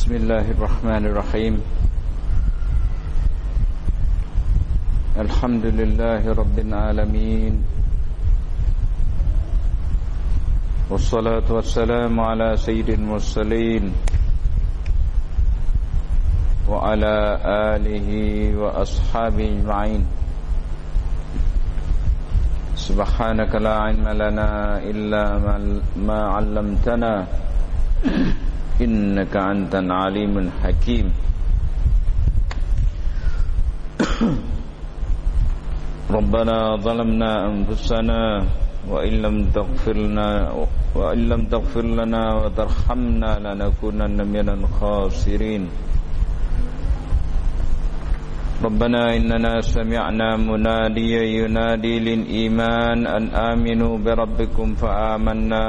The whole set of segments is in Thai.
بسم الله الرحمن الرحيم. الحمد لله رب العالمين. والصلاة والسلام على سيد المرسلين وعلى آله وأصحابه أجمعين. سبحانك لا علم لنا إلا ما علمتنا. إنك أنت العليم الحكيم ربنا ظلمنا أنفسنا وإن لم تغفر لنا وإن لم تغفر لنا وترحمنا لنكونن من الخاسرين ربنا إننا سمعنا مناديا ينادي للإيمان أن آمنوا بربكم فآمنا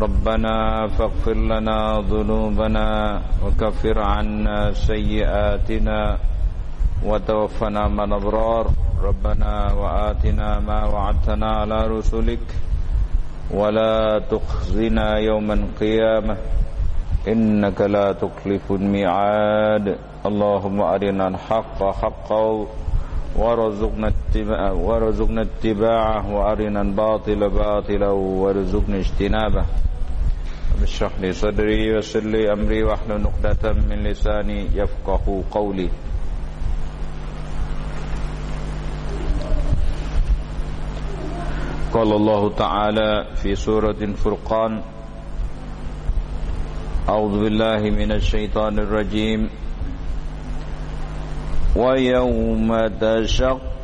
ربنا فاغفر لنا ذنوبنا وكفر عنا سيئاتنا وتوفنا من أبرار ربنا وآتنا ما وعدتنا على رسلك ولا تخزنا يوم القيامة. إنك لا تخلف الميعاد. اللهم أرنا الحق حقا ورزقنا اتباعه ورزقنا اتباعه وأرنا الباطل باطلا وارزقنا اجتنابه. اشرح لي صدري ويسر لي أمري واحلل عقدة من لساني يفقه قولي. قال الله تعالى في سورة الفرقان أعوذ بالله من الشيطان الرجيم. ويوم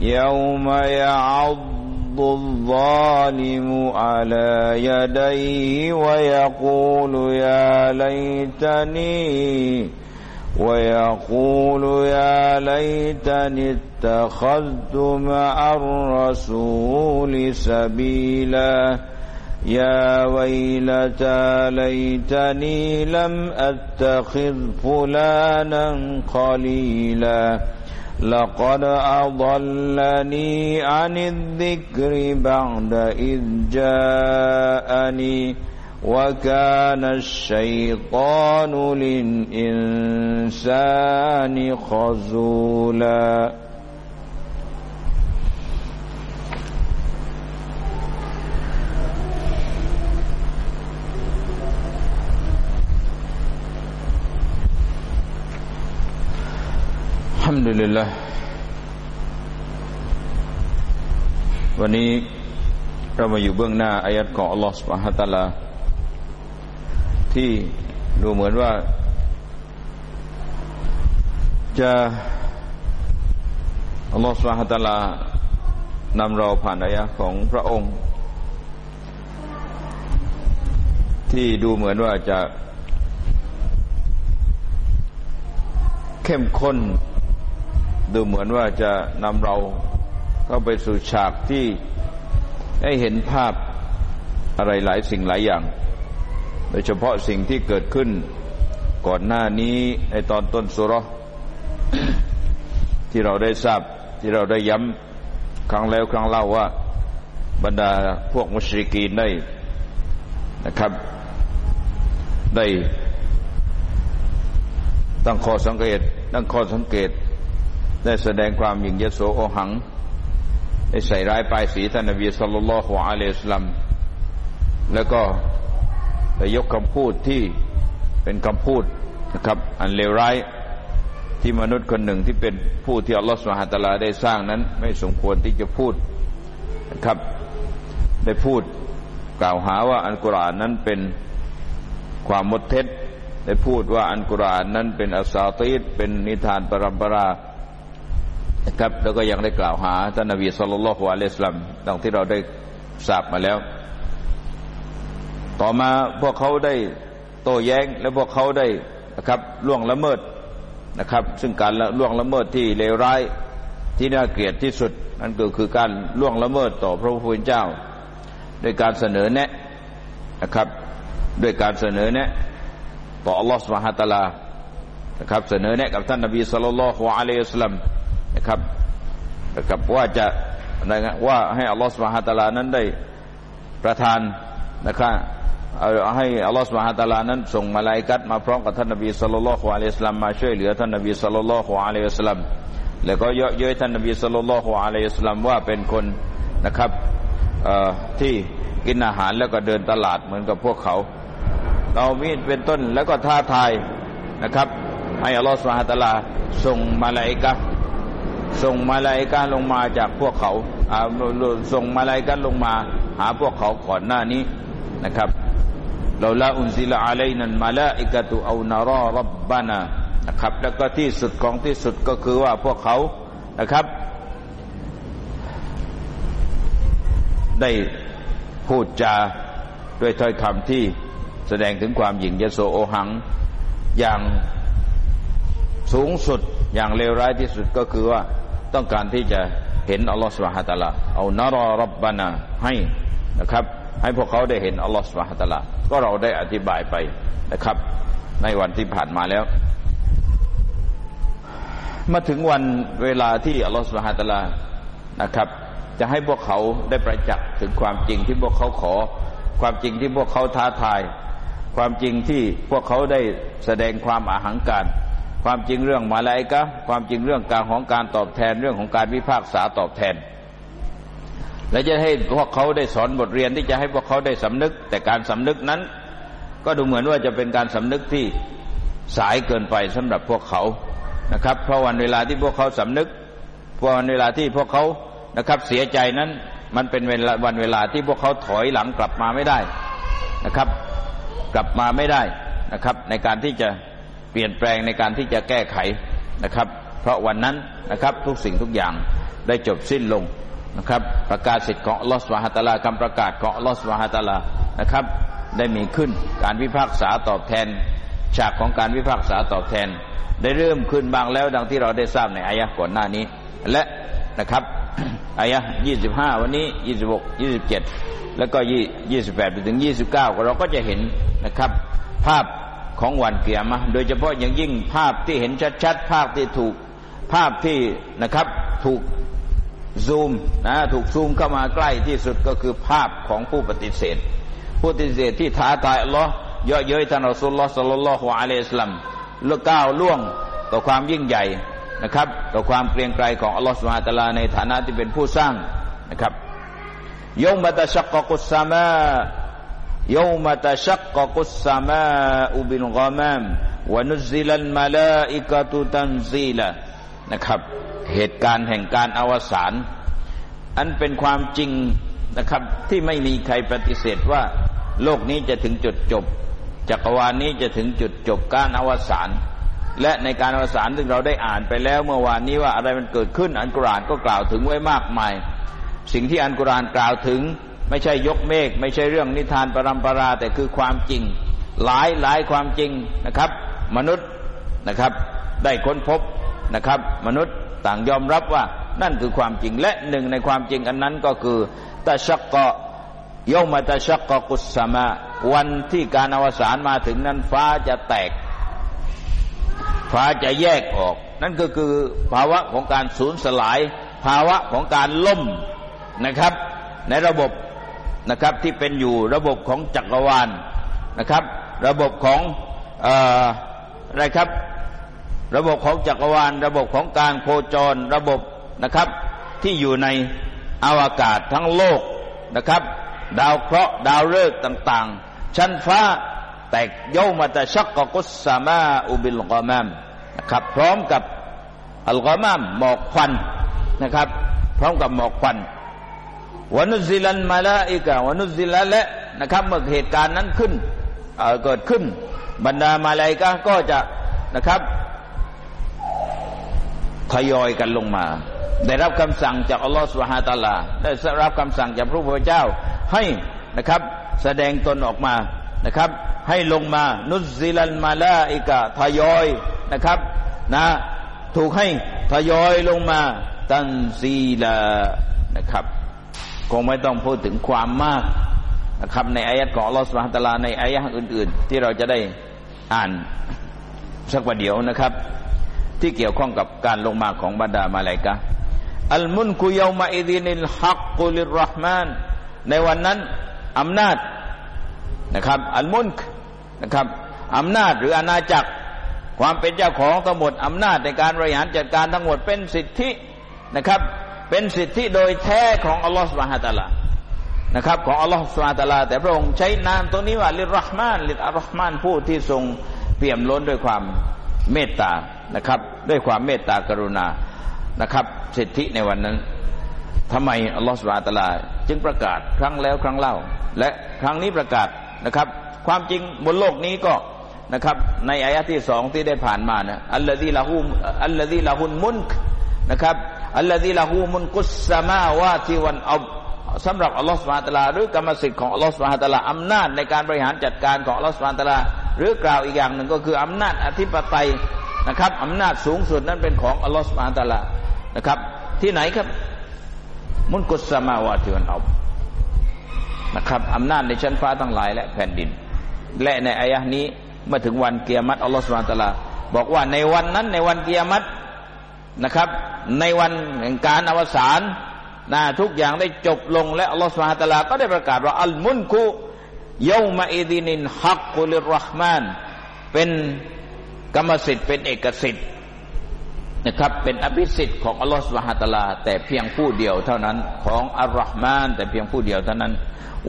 يوم يعض الظالم على يديه ويقول يا ليتني ويقول يا ليتني اتخذت مع الرسول سبيلا. يا ويلتى ليتني لم أتخذ فلانا خليلا. لقد أضلني عن الذكر بعد إذ جاءني وكان الشيطان للإنسان خزولا الحمد لله วันนี้เรามาอยู่เบื้องหน้าอายัดของอัลลอฮฺสุบฮะตะลา ที่ดูเหมือนว่า จะอัลลอฮฺสุบฮะตะลานำเราผ่านอายะของพระองค์ ที่ดูเหมือนว่าจะ เข้มข้น ดูเหมือนว่าจะนำเราเข้าไปสู่ฉากที่ได้เห็นภาพอะไรหลายสิ่งหลายอย่าง โดยเฉพาะสิ่งที่เกิดขึ้นก่อนหน้านี้ในตอนต้นสุรที่เราได้ทราบที่เราได้ย้ำครั้งแล้วครั้งเล่าว่า บรรดาพวกมุชริกีนได้นะครับ ได้ตั้งข้อสังเกตตั้งข้อสังเกต ได้แสดงความหยิ่งยโสโอหัง ได้ใส่ร้ายป้ายสีท่านนบีสุลต่านละฮ์อะลัยสลัมแล้วก็ได้ยกคำพูดที่เป็นคำพูดนะครับ อันเลวร้ายที่มนุษย์คนหนึ่งที่เป็นผู้ที่อัลลอฮฺสุบฮาตลาได้สร้างนั้น ไม่สมควรที่จะพูดนะครับ ได้พูดกล่าวหาว่าอันกุรอานนั้นเป็นความมดเท็จ ได้พูดว่าอันกุรอานนั้นเป็นอัสซาตีดเป็นนิทานปรำปรา นะครับแล้วก็ยังได้กล่าวหาท่านนบีสุลต่านละฮ์อะลัยสลัมดังที่เราได้ทราบมาแล้ว ต่อมาพวกเขาได้โต้แย้ง และพวกเขาได้นะครับล่วงละเมิดนะครับ ซึ่งการล่วงละเมิดที่เลวร้ายที่น่าเกลียดที่สุดนั่นก็คือการล่วงละเมิดต่อพระผู้เป็นเจ้าด้วยการเสนอแนะนะครับ ด้วยการเสนอแนะต่ออัลลอฮฺสุบฮะตะลานะครับ เสนอแนะกับท่านนบีสุลต่านละฮ์อะลัยฮิสลัม นะครับนะครับว่าจะว่าให้อัลลอฮฺสุบฮะตะลานั้นได้ประทานนะครับเอาให้อัลลอฮฺสุบฮะตะลานั้นส่งมาลายกัดมาพร้อมกับท่านนบีสุลต่านละฮ์อะลัยฮิสลัมมาช่วยเหลือท่านนบีสุลต่านละฮ์อะลัยฮิสลัมแล้วก็เยอะเย้ยท่านนบีสุลต่านละฮ์อะลัยฮิสลัมว่าเป็นคนนะครับที่กินอาหารแล้วก็เดินตลาดเหมือนกับพวกเขาเรามีดเป็นต้นแล้วก็ท้าทายนะครับ ให้อัลลอฮฺสุบฮาตะลาส่งมาลาอิกะ ส่งมาลาอิกะลงมาจากพวกเขาส่งมาลาอิกะลงมาหาพวกเขาก่อนหน้านี้นะครับเราละอุนซิลอะลัยนันมาลาอิกตุเอานารอรับบานานะครับ แล้วก็ที่สุดของที่สุดก็คือว่าพวกเขานะครับ ได้พูดจาด้วยถ้อยคำที่แสดงถึงความหยิ่งยโสโอหังอย่างสูงสุดอย่างเลวร้ายที่สุดก็คือว่า ต้องการที่จะเห็นอัลลอฮฺสุบฮะตะลาเอานารอรับบานาให้นะครับ ให้พวกเขาได้เห็นอัลลอฮฺสุบฮะตะลาก็เราได้อธิบายไปนะครับ ในวันที่ผ่านมาแล้วมาถึงวันเวลาที่อัลลอฮฺสุบฮะตะลานะครับ จะให้พวกเขาได้ประจักษ์ถึงความจริงที่พวกเขาขอ ความจริงที่พวกเขาท้าทาย ความจริงที่พวกเขาได้แสดงความอาหังการ ความจริงเรื่องมาลายกะความจริงเรื่องการของการตอบแทนเรื่องของการวิพากษาตอบแทน และจะให้พวกเขาได้สอนบทเรียนที่จะให้พวกเขาได้สำนึก แต่การสำนึกนั้น ก็ดูเหมือนว่าจะเป็นการสำนึกที่สายเกินไปสำหรับพวกเขานะครับ เพราะวันเวลาที่พวกเขาสำนึกพวันเวลาที่พวกเขานะครับเสียใจนั้น มันเป็นเวลาวันเวลาที่พวกเขาถอยหลังกลับมาไม่ได้นะครับ กลับมาไม่ได้นะครับ ในการที่จะ เปลี่ยนแปลงในการที่จะแก้ไขนะครับ เพราะวันนั้นนะครับทุกสิ่งทุกอย่างได้จบสิ้นลงนะครับประกาศสิทธิ์ของลอสวาฮตาลาคำประกาศของลอสวาฮตาลานะครับ ได้มีขึ้นการพิพากษาตอบแทน ฉากของการพิพากษาตอบแทน ได้เริ่มขึ้นบางแล้วดังที่เราได้ทราบในอายะก่อนหน้านี้ และนะครับอายะยี่สิบห้าวันนี้ยี่สิบหกยี่สิบเจ็ดแล้วก็ยี่ยี่สิบแปดไปถึงยี่สิบเก้าเราก็จะเห็นนะครับ ภาพ ของวันเกียรมาโดยเฉพาะอย่างยิ่งภาพที่เห็นชัดๆภาพที่ถูกภาพที่นะครับถูกซูมนะถูกซูมเข้ามาใกล้ที่สุดก็คือภาพของผู้ปฏิเสธ ผู้ปฏิเสธที่ท้าทายอัลลอฮ์เยอะเย้ยท่านอัสุลลอฮ์สัลลัลลอฮุอะลัยฮิสลัมเลือกก้าวล่วงต่อความยิ่งใหญ่นะครับ ต่อความเกรียงไกรของอัลลอฮ์สุบฮาตะลาในฐานะที่เป็นผู้สร้างนะครับยมตชักกุสซามา يوم تشقق السماء بالغمام ونزل الملائكة تنزيلا นะครับ เหตุการณ์แห่งการอวสานอันเป็นความจริงนะครับ ที่ไม่มีใครปฏิเสธว่า โลกนี้จะถึงจุดจบจักรวาลนี้จะถึงจุดจบการอวสานและในการอวสานซึ่งเราได้อ่านไปแล้วเมื่อวานนี้ว่าอะไรมันเกิดขึ้น อันกุรานก็กล่าวถึงไว้มากมาย สิ่งที่อันกุรานกล่าวถึง ไม่ใช่ยกเมฆไม่ใช่เรื่องนิทานปรำปรา แต่คือความจริง หลายหลายความจริงนะครับ มนุษย์นะครับ ได้ค้นพบนะครับ มนุษย์ต่างยอมรับว่านั่นคือความจริงและหนึ่งในความจริงอันนั้นก็คือตะชักกะยมตะชักกะกุศมาวันที่การอวสานมาถึงนั้นฟ้าจะแตก ฟ้าจะแยกออก นั่นก็คือภาวะของการสูญสลาย ภาวะของการล่มนะครับ ในระบบ นะครับที่เป็นอยู่ระบบของจักรวาลนะครับ ระบบของอะไรครับ ระบบของจักรวาล ระบบของการโคจรระบบนะครับ ที่อยู่ในอวกาศทั้งโลกนะครับ ดาวเคราะห์ดาวฤกษ์ต่าง ๆ ชั้นฟ้าแตกโยมาตะชักกกุสามาอุบิลกอมามนะครับ พร้อมกับอัลกอมามหมอกควันนะครับ พร้อมกับหมอกควัน วนุสิลันมาลาอิกะวนุสิลันและนะครับ เมื่อเหตุการณ์นั้นขึ้นเเกิดขึ้น บรรดามาลาอิกะก็จะนะครับทยอยกันลงมา ได้รับคำสั่งจากอัลลอฮฺสุบฮาตาลาได้รับคำสั่งจากพระพุทธเจ้าให้นะครับ แสดงตนออกมานะครับ ให้ลงมานุซิลันมาลาอิกะทยอยนะครับนะถูกให้ทยอยลงมาตันซีลานะครับ คงไม่ต้องพูดถึงความมากนะครับในอายะของอัลลอฮฺสุบฮาตลาในอายะอื่น ๆ ที่เราจะได้อ่านสักวันเดี๋ยวนะครับ ที่เกี่ยวข้องกับการลงมาของบรรดามาลายกะอัลมุนกุยามาอิดินิลฮักกุลิรรหมานในวันนั้นอำนาจนะครับ อัลมุนกนะครับอำนาจหรืออาณาจักรความเป็นเจ้าของทั้งหมดอำนาจในการบริหารจัดการทั้งหมดเป็นสิทธินะครับ เป็นสิทธิโดยแท้ของอัลลอฮฺสุบฮานตะลานะครับ ของอัลลอฮฺสุบฮานตะลา แต่พระองค์ใช้นามตรงนี้ว่าลิรห์มานลิอัลรห์มานผู้ที่ทรงเปี่ยมล้นด้วยความเมตตานะครับ ด้วยความเมตตากรุณานะครับ สิทธิในวันนั้นทำไมอัลลอฮฺสุบฮานตะลา จึงประกาศครั้งแล้วครั้งเล่า และครั้งนี้ประกาศนะครับ ความจริงบนโลกนี้ก็นะครับ ในอายะที่สองที่ได้ผ่านมานะอัลลอฮีละหูอัลลอฮีละหุนมุนนะครับ อัลลอฮีละหูมุนกุสสมาวาติวันอับสำหรับอัลลอฮฺสุบฮานตะลาหรือกรรมสิทธิ์ของอัลลอฮฺสุบฮานตะลาอำนาจในการบริหารจัดการของอัลลอฮฺสุบฮานตะลาหรือกล่าวอีกอย่างหนึ่งก็คืออำนาจอธิปไตยนะครับอำนาจสูงสุดนั้นเป็นของอัลลอฮฺสุบฮานตะลานะครับ ที่ไหนครับ มุนกุสสมาวาติวันอับนะครับอำนาจในชั้นฟ้าทั้งหลายและแผ่นดิน และในอายะนี้เมื่อถึงวันเกียรติอัลลอฮฺสุบานตะลาบอกว่าในวันนั้นในวันเกียรติ นะครับ ในวันแห่งการอวสานนะทุกอย่างได้จบลงและอัลลอฮฺสุบานตะลาก็ได้ประกาศว่าอัลมุนกุยามาอิดินินฮักกุลิรห์มานเป็นกรรมสิทธิ์เป็นเอกสิทธิ์นะครับเป็นอภิสิทธิ์ของอัลลอฮฺสุบฮานตะลา แต่เพียงผู้เดียวเท่านั้นของอัลลอฮ์มาน แต่เพียงผู้เดียวเท่านั้น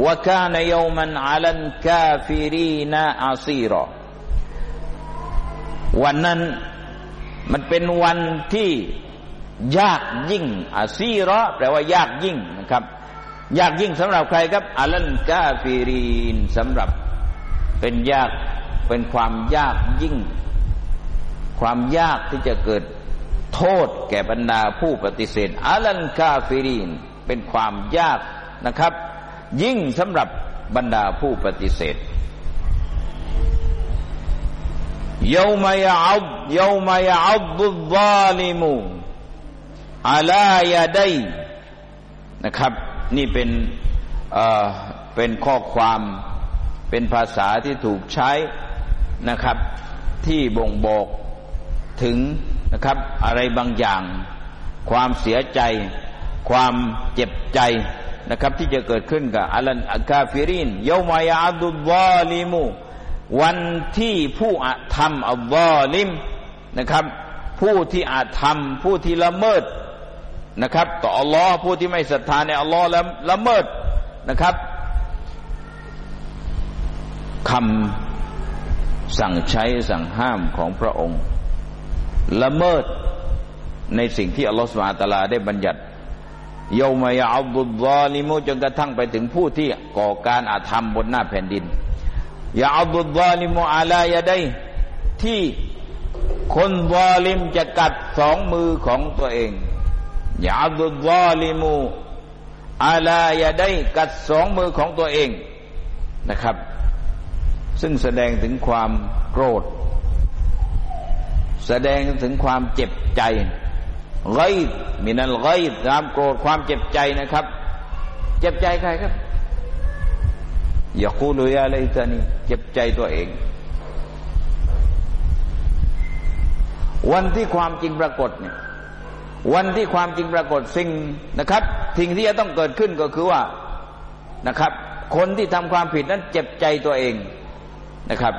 วะกานยามันอาลันกาฟิรีนาอาซีรอวันนั้น มันเป็นวันที่ยากยิ่งอาซีรอแปลว่ายากยิ่งนะครับ ยากยิ่งสำหรับใครครับعلى الكافرين สำหรับเป็นยากเป็นความยากยิ่ง ความยากที่จะเกิดโทษแก่บรรดาผู้ปฏิเสธعلى الكافرين เป็นความยากนะครับ ยิ่งสำหรับบรรดาผู้ปฏิเสธ يوم يعض يوم يعض الظالم على يدي นะครับ นี่เป็นเอ่อเป็นข้อความเป็นภาษาที่ถูกใช้นะครับ ที่บ่งบอกถึงนะครับ อะไรบางอย่าง ความเสียใจ ความเจ็บใจนะครับ ที่จะเกิดขึ้นกับอัลันอักาฟิรินเยามายาดุลวาลิมู วันที่ผู้อาธรรมอัลลอฮลิมนะครับ ผู้ที่อาธรรม ผู้ที่ละเมิดนะครับ ต่ออัลลอฮ์ผู้ที่ไม่ศรัทธาในอัลลอฮ์ละละเมิดนะครับคำสั่งใช้สั่งห้ามของพระองค์ ละเมิดในสิ่งที่อัลลอฮฺสุบฮาตาลาได้บัญญัติโยมายาอัลบุลลอลิมูจนกระทั่งไปถึงผู้ที่ก่อการอาธรรมบนหน้าแผ่นดิน ยาอับุลาลิมุอาลายาได้ที่คนวาลิมจะกัดสองมือของตัวเองยาอับุลาลิมุอาลายาได้กัดสองมือของตัวเองนะครับ ซึ่งแสดงถึงความโกรธ แสดงถึงความเจ็บใจไกมินัลไกความโกรธความเจ็บใจนะครับ เจ็บใจใครครับ อย่าคูลุยอะไรตานีเจ็บใจตัวเอง วันที่ความจริงปรากฏเนี่ยวันที่ความจริงปรากฏสิ่งนะครับสิ่งที่จะต้องเกิดขึ้นก็คือว่านะครับ คนที่ทำความผิดนั้นเจ็บใจตัวเองนะครับ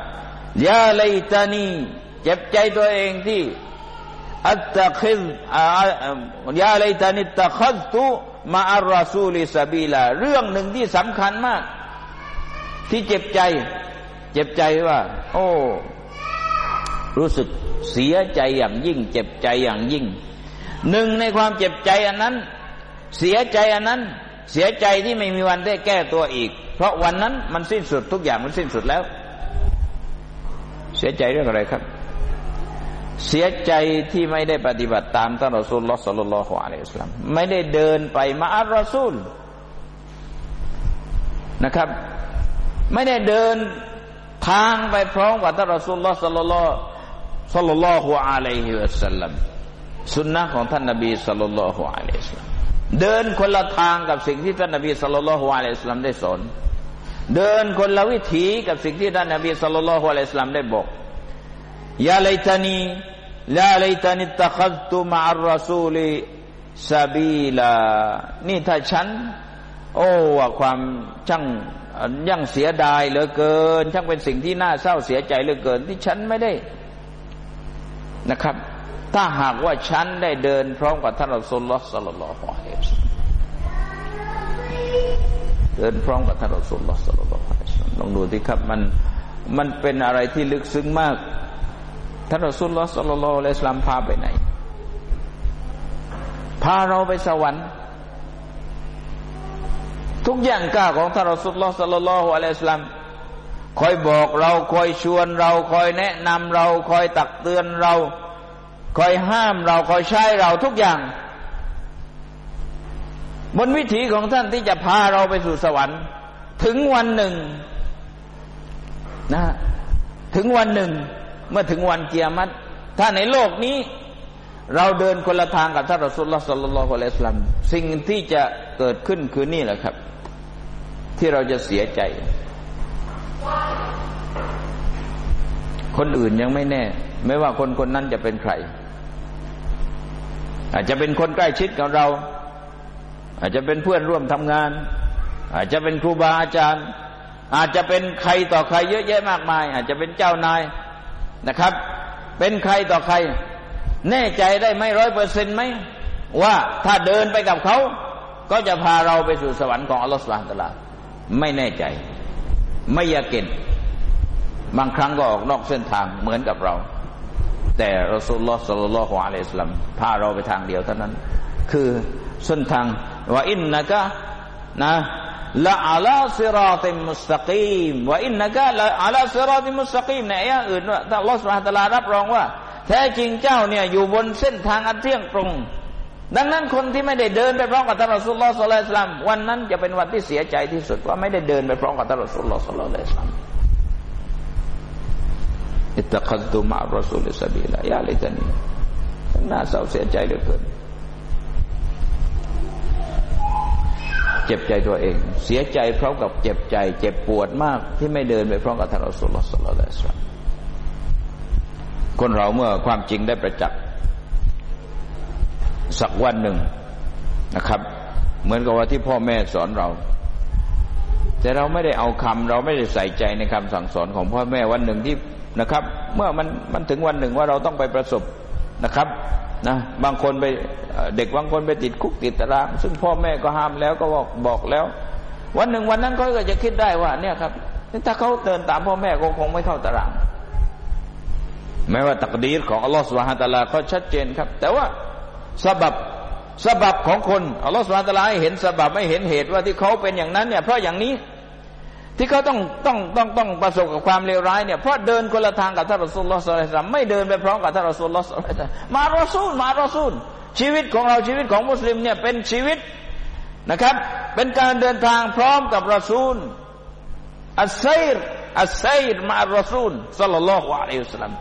ยาเลตานีเจ็บใจตัวเองที่อัตตะคิดยาเลตานิตะคัดตุมาอัลรอซูลิสบีลาเรื่องหนึ่งที่สำคัญมาก ที่เจ็บใจ เจ็บใจว่า โอ้ รู้สึกเสียใจอย่างยิ่ง เจ็บใจอย่างยิ่ง หนึ่งในความเจ็บใจอันนั้น เสียใจอันนั้น เสียใจที่ไม่มีวันได้แก้ตัวอีก เพราะวันนั้นมันสิ้นสุดทุกอย่างมันสิ้นสุดแล้ว เสียใจเรื่องอะไรครับ เสียใจที่ไม่ได้ปฏิบัติตามท่านรอซูลลอสลลลอฮุอะลัยฮิสลามไม่ได้เดินไป مع الرسول นะครับ ไม่ได้เดินทางไปพร้อมกับท่านรอสุลลอฮ์สัลลัลลอฮ์สัลลัลลอฮุอะลัยฮิวะสัลลัมสุนนะของท่านนบีสัลลัลลอฮุอะลัยฮิวะสัลลัมเดินคนละทางกับสิ่งที่ท่านนบีสัลลัลลอฮุอะลัยฮิวะสัลลัมได้สอน เดินคนละวิถีกับสิ่งที่ท่านนบีสัลลัลลอฮุอะลัยฮิวะสัลลัมได้บอกيا ليتني يا ليتني اتخذت مع الرسول سبيلا นี่ถ้าฉัน โอ้ว่าความช่าง ยังเสียดายเหลือเกิน ช่างเป็นสิ่งที่น่าเศร้าเสียใจเหลือเกิน ที่ฉันไม่ได้นะครับ ถ้าหากว่าฉันได้เดินพร้อมกับท่านอัลลอฮฺสัลลัลลอฮุอะลัยฮิเดินพร้อมกับท่านอัลลอฮฺสัลลัลลอฮุอะลัยฮิลองดูที่ครับมันมันเป็นอะไรที่ลึกซึ้งมากท่านอัลลอฮฺสัลลัลลอฮุอะลัยฮิสลามพาไปไหนพาเราไปสวรรค์ ทุกอย่างก้าของท่านรอสุลลอสัลลัลลอฮุอะลัยฮิสลามคอยบอกเราคอยชวนเราคอยแนะนำเราคอยตักเตือนเรา คอยห้ามเราคอยใช้เราทุกอย่าง บนวิถีของท่านที่จะพาเราไปสู่สวรรค์ ถึงวันหนึ่งนะถึงวันหนึ่ง เมื่อถึงวันเกียรติถ้าในโลกนี้ เราเดินคนละทางกับท่านรอสุลลอฮ์สัลลัลลอฮุอะลัยฮิสลามสิ่งที่จะเกิดขึ้นคือนี่แหละครับ ที่เราจะเสียใจ คนอื่นยังไม่แน่ ไม่ว่าคนคนนั้นจะเป็นใคร อาจจะเป็นคนใกล้ชิดกับเรา อาจจะเป็นเพื่อนร่วมทำงาน อาจจะเป็นครูบาอาจารย์ อาจจะเป็นใครต่อใครเยอะแยะมากมาย อาจจะเป็นเจ้านายนะครับ เป็นใครต่อใคร แน่ใจได้ไหมร้อยเปอร์เซ็นต์ไหมว่าถ้าเดินไปกับเขา ก็จะพาเราไปสู่สวรรค์ของอัลลอฮฺสุบฮานตะลา ไม่แน่ใจ ไม่ยาเก็นบางครั้งก็ออกนอกเส้นทางเหมือนกับเรา แต่รอสุลลอสัลลัลลอฮุอะลัยฮิสลัมพาเราไปทางเดียวเท่านั้น คือเส้นทางว่าอินนะกะนะละอัลาซิราติมุสตะกีมว่าอินนะกะละอัลาซิราติมุสตะกีมในอายะอื่นว่าถ้าอัลลอฮ์สุบฮานตะลารับรองว่า แท้จริงเจ้าเนี่ยอยู่บนเส้นทางอันเที่ยงตรง ดังนั้นคนที่ไม่ได้เดินไปพร้อมกับท่านรอสุลลอฮ์สุลลัลสลามวันนั้นจะเป็นวันที่เสียใจที่สุดว่าไม่ได้เดินไปพร้อมกับท่านรอสุลลอฮ์สุลลัลสลามอิตะคัดตุมารอสุลสบีลายาลิตานีน่าเศร้าเสียใจเหลือเกินเจ็บใจตัวเอง เสียใจพร้อมกับเจ็บใจ เจ็บปวดมากที่ไม่เดินไปพร้อมกับท่านรอสุลลอฮ์สุลลัลสลามคนเราเมื่อความจริงได้ประจักษ์ สักวันหนึ่งนะครับ เหมือนกับว่าที่พ่อแม่สอนเรา แต่เราไม่ได้เอาคำเราไม่ได้ใส่ใจในคำสั่งสอนของพ่อแม่วันหนึ่งที่นะครับ เมื่อมันมันถึงวันหนึ่งว่าเราต้องไปประสบนะครับนะบางคนไปเด็กบางคนไปติดคุกติดตาราง ซึ่งพ่อแม่ก็ห้ามแล้วก็บอกบอกแล้ว วันหนึ่งวันนั้นเขาก็จะคิดได้ว่า เนี่ยครับถ้าเขาเดินตามพ่อแม่ก็คงไม่เข้าตารางแม้ว่าตักดีรของอัลลอฮฺสุบฮานตะลาเขาชัดเจนครับ แต่ว่า สบับسبب ของคนอัลลอฮฺสุบฮานตะลาให้เห็น سبب ให้เห็นเหตุว่าที่เขาเป็นอย่างนั้นเนี่ยเพราะอย่างนี้ที่เขาต้องต้องต้องต้องประสบกับความเลวร้ายเนี่ยเพราะเดินคนละทางกับท่านรอสูลลอฮฺสุลตัมไม่เดินไปพร้อมกับท่านรอสูลลอฮฺสุลตัมمع الرسول مع الرسول ชีวิตของเราชีวิตของมุสลิมเนี่ยเป็นชีวิตนะครับ เป็นการเดินทางพร้อมกับรอสูลالسير السير مع الرسولสัลลัลลอฮุอะลัยฮิสลาม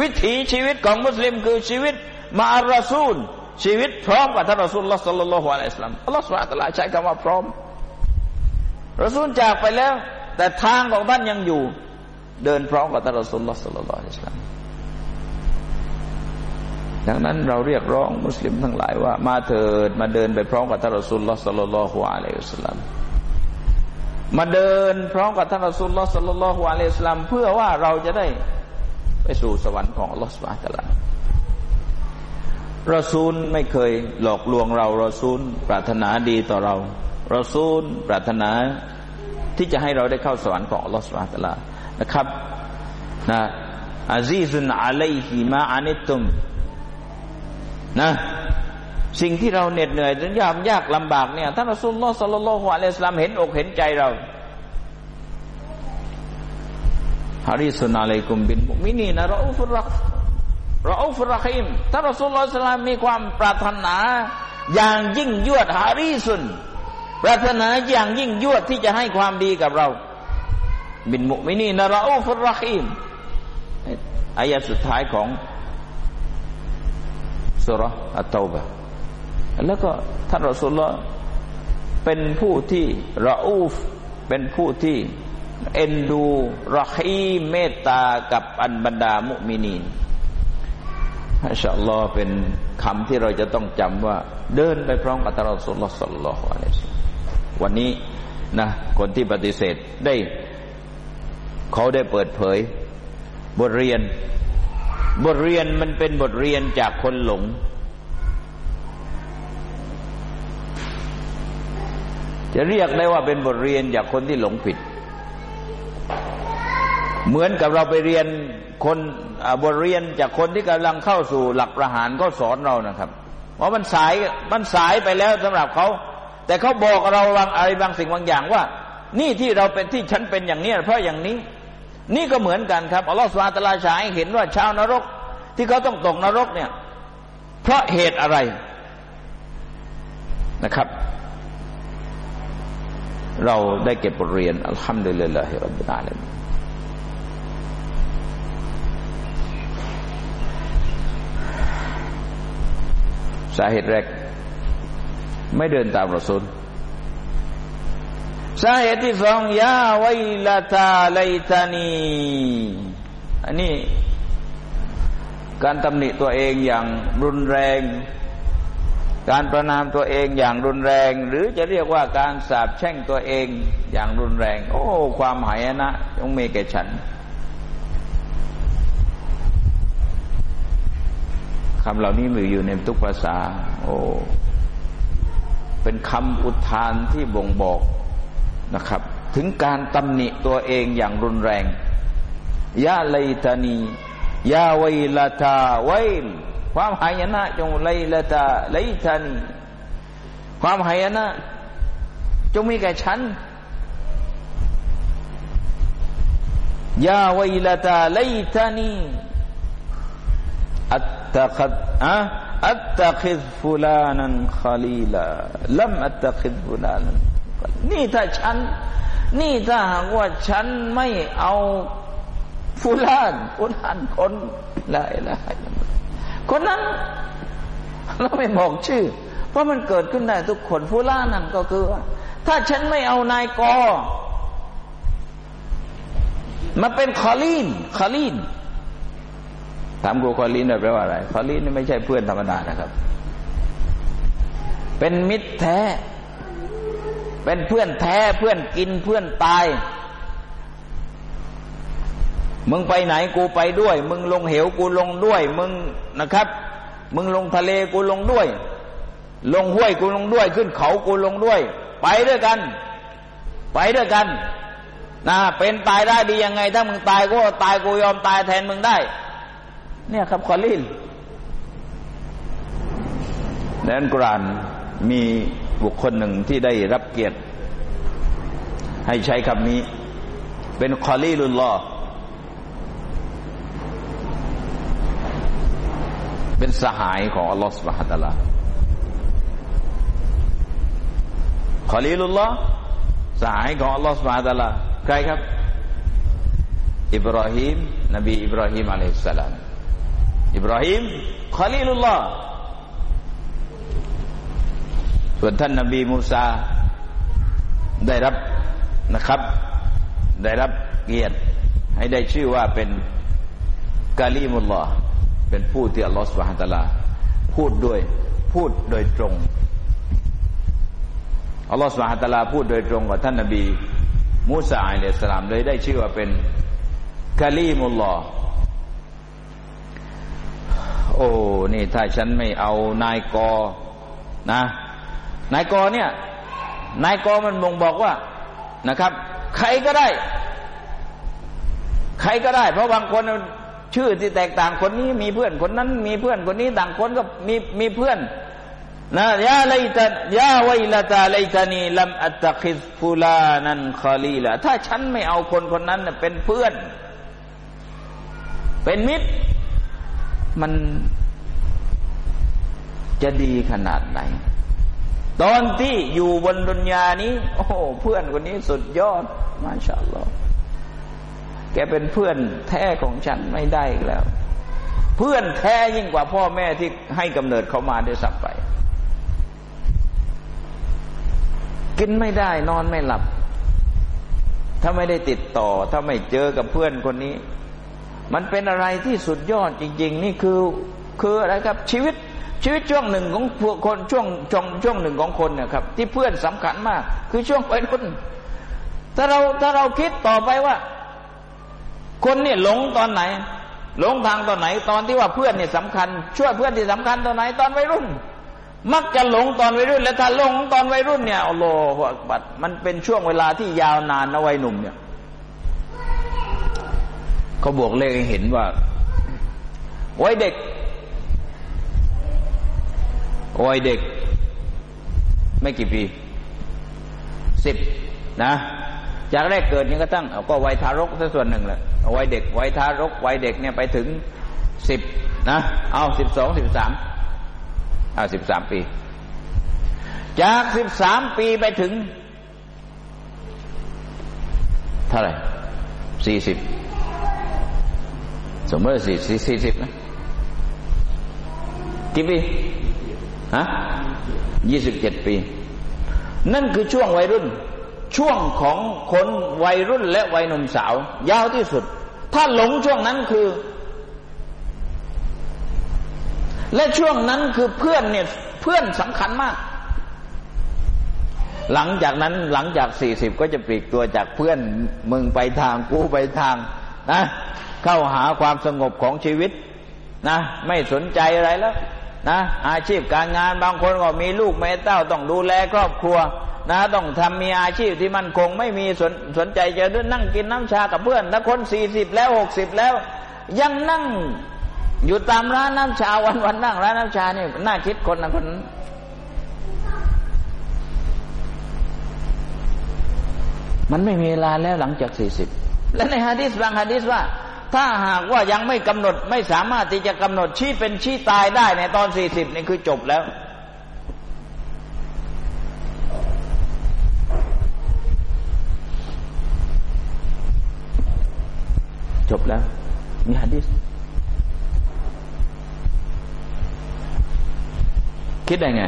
วิถีชีวิตของมุสลิมคือชีวิต มาอัลรอซูล ชีวิตพร้อมกับท่านรอซูลละสัลลัลลอฮุอะลัยฮิสลามอัลลอฮฺสุบฮฺตะลาใช้คำว่าพร้อมรอซูลจากไปแล้ว แต่ทางของท่านยังอยู่ เดินพร้อมกับท่านรอซูลละสัลลัลลอฮุอะลัยฮิสลามดังนั้นเราเรียกร้องมุสลิมทั้งหลายว่ามาเถิดมาเดินไปพร้อมกับท่านรอซูลละสัลลัลลอฮุอะลัยฮิสลามมาเดินพร้อมกับท่านรอซูลละสัลลัลลอฮุอะลัยฮิสลามเพื่อว่าเราจะได้ไปสู่สวรรค์ของอัลลอฮฺสุบฮฺตะลา รอซูลไม่เคยหลอกลวงเรารอซูลปรารถนาดีต่อเรารอซูลปรารถนาที่จะให้เราได้เข้าสวรรค์ของอัลลอฮฺสุบฮฺตะลานะครับนะอาซีซุนอะลัยฮิมาอานิตุมนะสิ่งที่เราเหน็ดเหนื่อยยากยากลำบากเนี่ยท่านรอซูลลอฮ์สัลลัลลอฮุอะลัยฮิสลามเห็นอกเห็นใจเราฮาริสุนอะลัยกุมบินมุมินีนะเรออุฟรัก รอฟุรฮิมท่านรอสุลลอฮ์มีความปรารถนาอย่างยิ่งยวดฮาริสุนปรารถนาอย่างยิ่งยวดที่จะให้ความดีกับเรา บินมุมินีนราอูฟุรฮีมอายะสุดท้ายของสุรอัตตบะแล้วก็ท่านรอสุลลเป็นผู้ที่ราอูฟเป็นผู้ที่เอ็นดูรักีเมตตากับอันบรรดามุมินีน อัชอัลลอฮ์เป็นคำที่เราจะต้องจำว่า เดินไปพร้อมกับตลอฮ์สัลลัลลอฮุอะลัยฮิวันนี้นะคนที่ปฏิเสธได้เขาได้เปิดเผย บทเรียน บทเรียนมันเป็นบทเรียนจากคนหลงจะเรียกได้ว่าเป็นบทเรียนจากคนที่หลงผิด เหมือนกับเราไปเรียนคนบทเรียนจากคนที่กำลังเข้าสู่หลักประหารก็สอนเรานะครับว่ามันสายมันสายไปแล้วสำหรับเขาแต่เขาบอกเราบางอะไรบางสิ่งบางอย่างว่า นี่ที่เราเป็นที่ฉันเป็นอย่างนี้เพราะอย่างนี้ นี่ก็เหมือนกันครับอัลลอฮฺสุลตาลาชายเห็นว่าชาวนรก ที่เขาต้องตกนรกเนี่ย เพราะเหตุอะไรนะครับ เราได้เก็บบทเรียนอัลฮัมดุลิลลาฮิรับบิลอาลามี สาเหตุแรก ไม่เดินตามรอซูลสาเหตุที่สองยาไวลาตาไลตานีอันนี้การตำหนิตัวเองอย่างรุนแรง การประนามตัวเองอย่างรุนแรง หรือจะเรียกว่าการสาบแช่งตัวเองอย่างรุนแรง โอ้ ความหายนะจงมีแก่ฉัน คำเหล่านี้มีอยู่ในทุกภาษา โอ้เป็นคำอุทานที่บ่งบอกนะครับ ถึงการตำหนิตัวเองอย่างรุนแรงยาไลตานียาไวลาตาไวลความหายนะจงไลลาตาไลตานีความหายนะจงมีแก่ฉันยาไวลาตาไลตานีอัต ตะคัดอะอัตตะคิดฟุลานันขลีลาลัมอัตตะคิดฟุลานันนี่ถ้าฉัน นี่ถ้าหากว่าฉันไม่เอาฟุลานฟุลานคนละละคนนั้นเราไม่บอกชื่อ เพราะมันเกิดขึ้นได้ทุกคนฟุลานนั่นก็คือว่าถ้าฉันไม่เอานายกอมาเป็นคอลีนคอลีน ถามครูคอลีนแปลว่าอะไรคอลีนนี่ไม่ใช่เพื่อนธรรมดานะครับ เป็นมิตรแท้ เป็นเพื่อนแท้เพื่อนกินเพื่อนตาย มึงไปไหนกูไปด้วย มึงลงเหวกูลงด้วย มึงนะครับ มึงลงทะเลกูลงด้วย ลงห้วยกูลงด้วย ขึ้นเขากูลงด้วย ไปด้วยกัน ไปด้วยกันนะเป็นตายได้ดียังไง ถ้ามึงตายก็ตายกูยอมตายแทนมึงได้ เนี่ยครับ คอลิลในอันกุรานมีบุคคลหนึ่งที่ได้รับเกียรติ ให้ใช้คำนี้ เป็นคอลีลุลลอฮ์เป็นสหายของอัลลอฮฺสุบฮฺตะลาخليل الله สหายของอัลลอฮฺสุบฮฺตะลาใครครับ อิบราฮิมนบีอิบราฮิมอะลัยฮิสสลาม อิบราฮิม خليل الله ส่วนท่านนบีมูซาได้รับนะครับ ได้รับเกียรติให้ได้ชื่อว่าเป็นكليم الله เป็นผู้ที่อัลลอฮฺสุบฮานตะลา พูดด้วยพูดโดยตรงอัลลอฮฺสุบฮานตะลาพูดโดยตรงกับท่านนบีมูซาอัลลสลามเลยได้ชื่อว่าเป็นกาลีมุลลอฮ์ อ้นี่ถ้าฉันไม่เอานายกอนะ นายกอเนี่ย นายกอมันบ่งบอกว่านะครับ ใครก็ได้ ใครก็ได้ เพราะบางคนชื่อที่แตกต่างคนนี้มีเพื่อนคนนั้น มีเพื่อนคนนี้ต่างคนก็มีมีเพื่อนนะยาไลตายาไวลตาไลตานีลัมอัตคิสฟูลานันคอลีละถ้าฉันไม่เอาคนคนนั้นเป็นเพื่อน เป็นมิตร มัน จะดีขนาดไหน ตอนที่อยู่บนดุนยานี้ โอ้เพื่อนคนนี้สุดยอด มาชาอัลลอฮ์แกเป็นเพื่อนแท้ของฉันไม่ได้แล้ว เพื่อนแท้ยิ่งกว่าพ่อแม่ที่ให้กำเนิดเขามาได้สับไป กินไม่ได้นอนไม่หลับ ถ้าไม่ได้ติดต่อ ถ้าไม่เจอกับเพื่อนคนนี้ มันเป็นอะไรที่สุดยอดจริง ๆ นี่คือ คืออะไรครับชีวิต ชีวิตช่วงหนึ่งของพวกคนช่วงช่วงช่วงหนึ่งของคนเนี่ยครับ ที่เพื่อนสำคัญมาก คือช่วงวัยรุ่นถ้าเราถ้าเราคิดต่อไปว่า คนเนี่ยหลงตอนไหน หลงทางตอนไหน ตอนที่ว่าเพื่อนเนี่ยสำคัญ ช่วยเพื่อนที่สำคัญตอนไหนตอนวัยรุ่น มักจะหลงตอนวัยรุ่น แล้วถ้าหลงตอนวัยรุ่นเนี่ยโอัลลอฮฺบัดมันเป็นช่วงเวลาที่ยาวนานนะวัยหนุ่มเนี่ยเขาบอกเลขให้เห็นว่าวัยเด็ก วัยเด็ก ไม่กี่ปีสิบนะจากแรกเกิดนี่ก็ตั้งก็วัยทารกส่วนหนึ่งแหละวัยเด็กวัยทารกวัยเด็กเนี่ยไปถึงสิบนะเอาสิบสองสิบสามเอาสิบสามปี จากสิบสามปีไปถึง เท่าไหร่สี่สิบสมมติสี่สี่สิบนะกี่ปี ฮะยี่สิบเจ็ดปี นั่นคือช่วงวัยรุ่น ช่วงของคนวัยรุ่นและวัยหนุ่มสาว ยาวที่สุด ถ้าหลงช่วงนั้นคือ และช่วงนั้นคือเพื่อนเนี่ยเพื่อนสำคัญมาก หลังจากนั้นหลังจากสี่สิบก็จะปลีกตัวจากเพื่อนมึงไปทางกูไปทางนะเข้าหาความสงบของชีวิตนะไม่สนใจอะไรแล้ว นะอาชีพการงานบางคนก็มีลูกแม่เต้าต้องดูแลครอบครัวนะต้องทำมีอาชีพที่มันคงไม่มีสนสนใจจะเดินนั่งกินน้ำชากับเพื่อนถ้าคนสี่สิบแล้วหกสิบแล้ว ยังนั่งอยู่ตามร้านน้ำชาวันวันนั่งร้านน้ำชานี่น่าคิดคนนะคนมันไม่มีเวลาแล้วหลังจากสี่สิบและในฮะดิษบางฮะดิษว่า ถ้าหากว่ายังไม่กำหนดไม่สามารถที่จะกำหนดชี้เป็นชี้ตายได้ในตอนสี่สิบนี่คือจบแล้ว จบแล้ว มีฮะดิษคิดได้ไง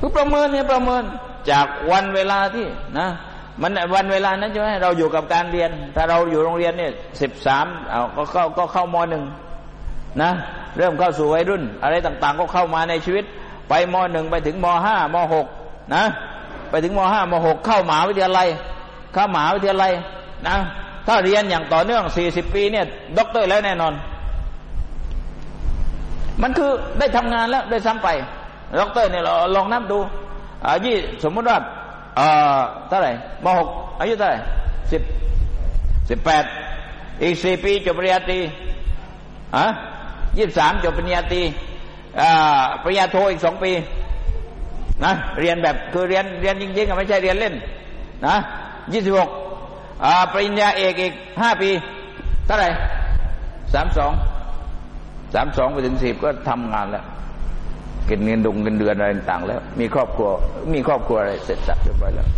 คือประเมินเนี่ยประเมินจากวันเวลาที่นะ มันวันเวลานั้นใช่ไหมเราอยู่กับการเรียน ถ้าเราอยู่โรงเรียนเนี่ยสิบสามเอาก็เข้าก็เข้ามหนึ่งนะ เริ่มเข้าสู่วัยรุ่น อะไรต่างๆ ก็เข้ามาในชีวิต ไปมหนึ่งไปถึงมห้ามหกนะ ไปถึงมห้ามหกเข้ามหาวิทยาลัย เข้ามหาวิทยาลัยนะ ถ้าเรียนอย่างต่อเนื่องสี่สิบปีเนี่ยด็อกเตอร์แล้วแน่นอน มันคือได้ทำงานแล้วได้ซ้ำไปด็อกเตอร์เนี่ยเราลองนับดูอ่ายี่สมมติว่า เอ่อเท่าไหร่มหกอายุเท่าไหร่สิบสิบแปดอีกสี่ปีจบปริญญาตรีอะยี่สิบสามจบปริญญาตรีอ่าปริญญาโทอีกสองปี นะเรียนแบบคือเรียนเรียนจริงๆไม่ใช่เรียนเล่น นะยี่สิบหกปริญญาเอกอีกห้าปี เท่าไหร่สามสองสามสองไปถึงสิบก็ทำงานแล้ว กินเงินดงเงินเดือนอะไรต่างแล้ว มีครอบครัว มีครอบครัวอะไรเสร็จสับเรียบร้อยแล้ว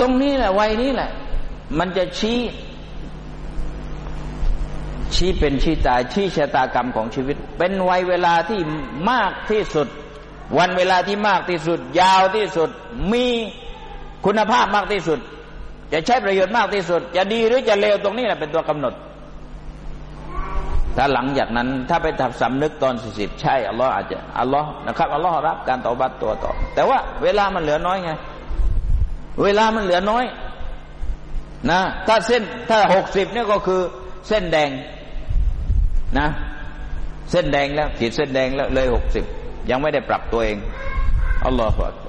ตรงนี้แหละวัยนี้แหละ มันจะชี้ ชี้เป็นชี้ตายชี้ชะตากรรมของชีวิต เป็นวัยเวลาที่มากที่สุด วันเวลาที่มากที่สุด ยาวที่สุด มีคุณภาพมากที่สุด จะใช้ประโยชน์มากที่สุด จะดีหรือจะเลวตรงนี้แหละเป็นตัวกำหนด ถ้าหลังจากนั้นถ้าไปทำสำนึกตอนสี่สิบใช่อัลลอฮ์อาจจะอัลลอฮ์นะครับอัลลอฮ์รับการตอบัตตัวต่อ แต่ว่าเวลามันเหลือน้อยไง เวลามันเหลือน้อย นะ ถ้าเส้นถ้าหกสิบเนี่ยก็คือเส้นแดงนะ เส้นแดงแล้วขีดเส้นแดงแล้วเลยหกสิบยังไม่ได้ปรับตัวเองอัลลอฮฺ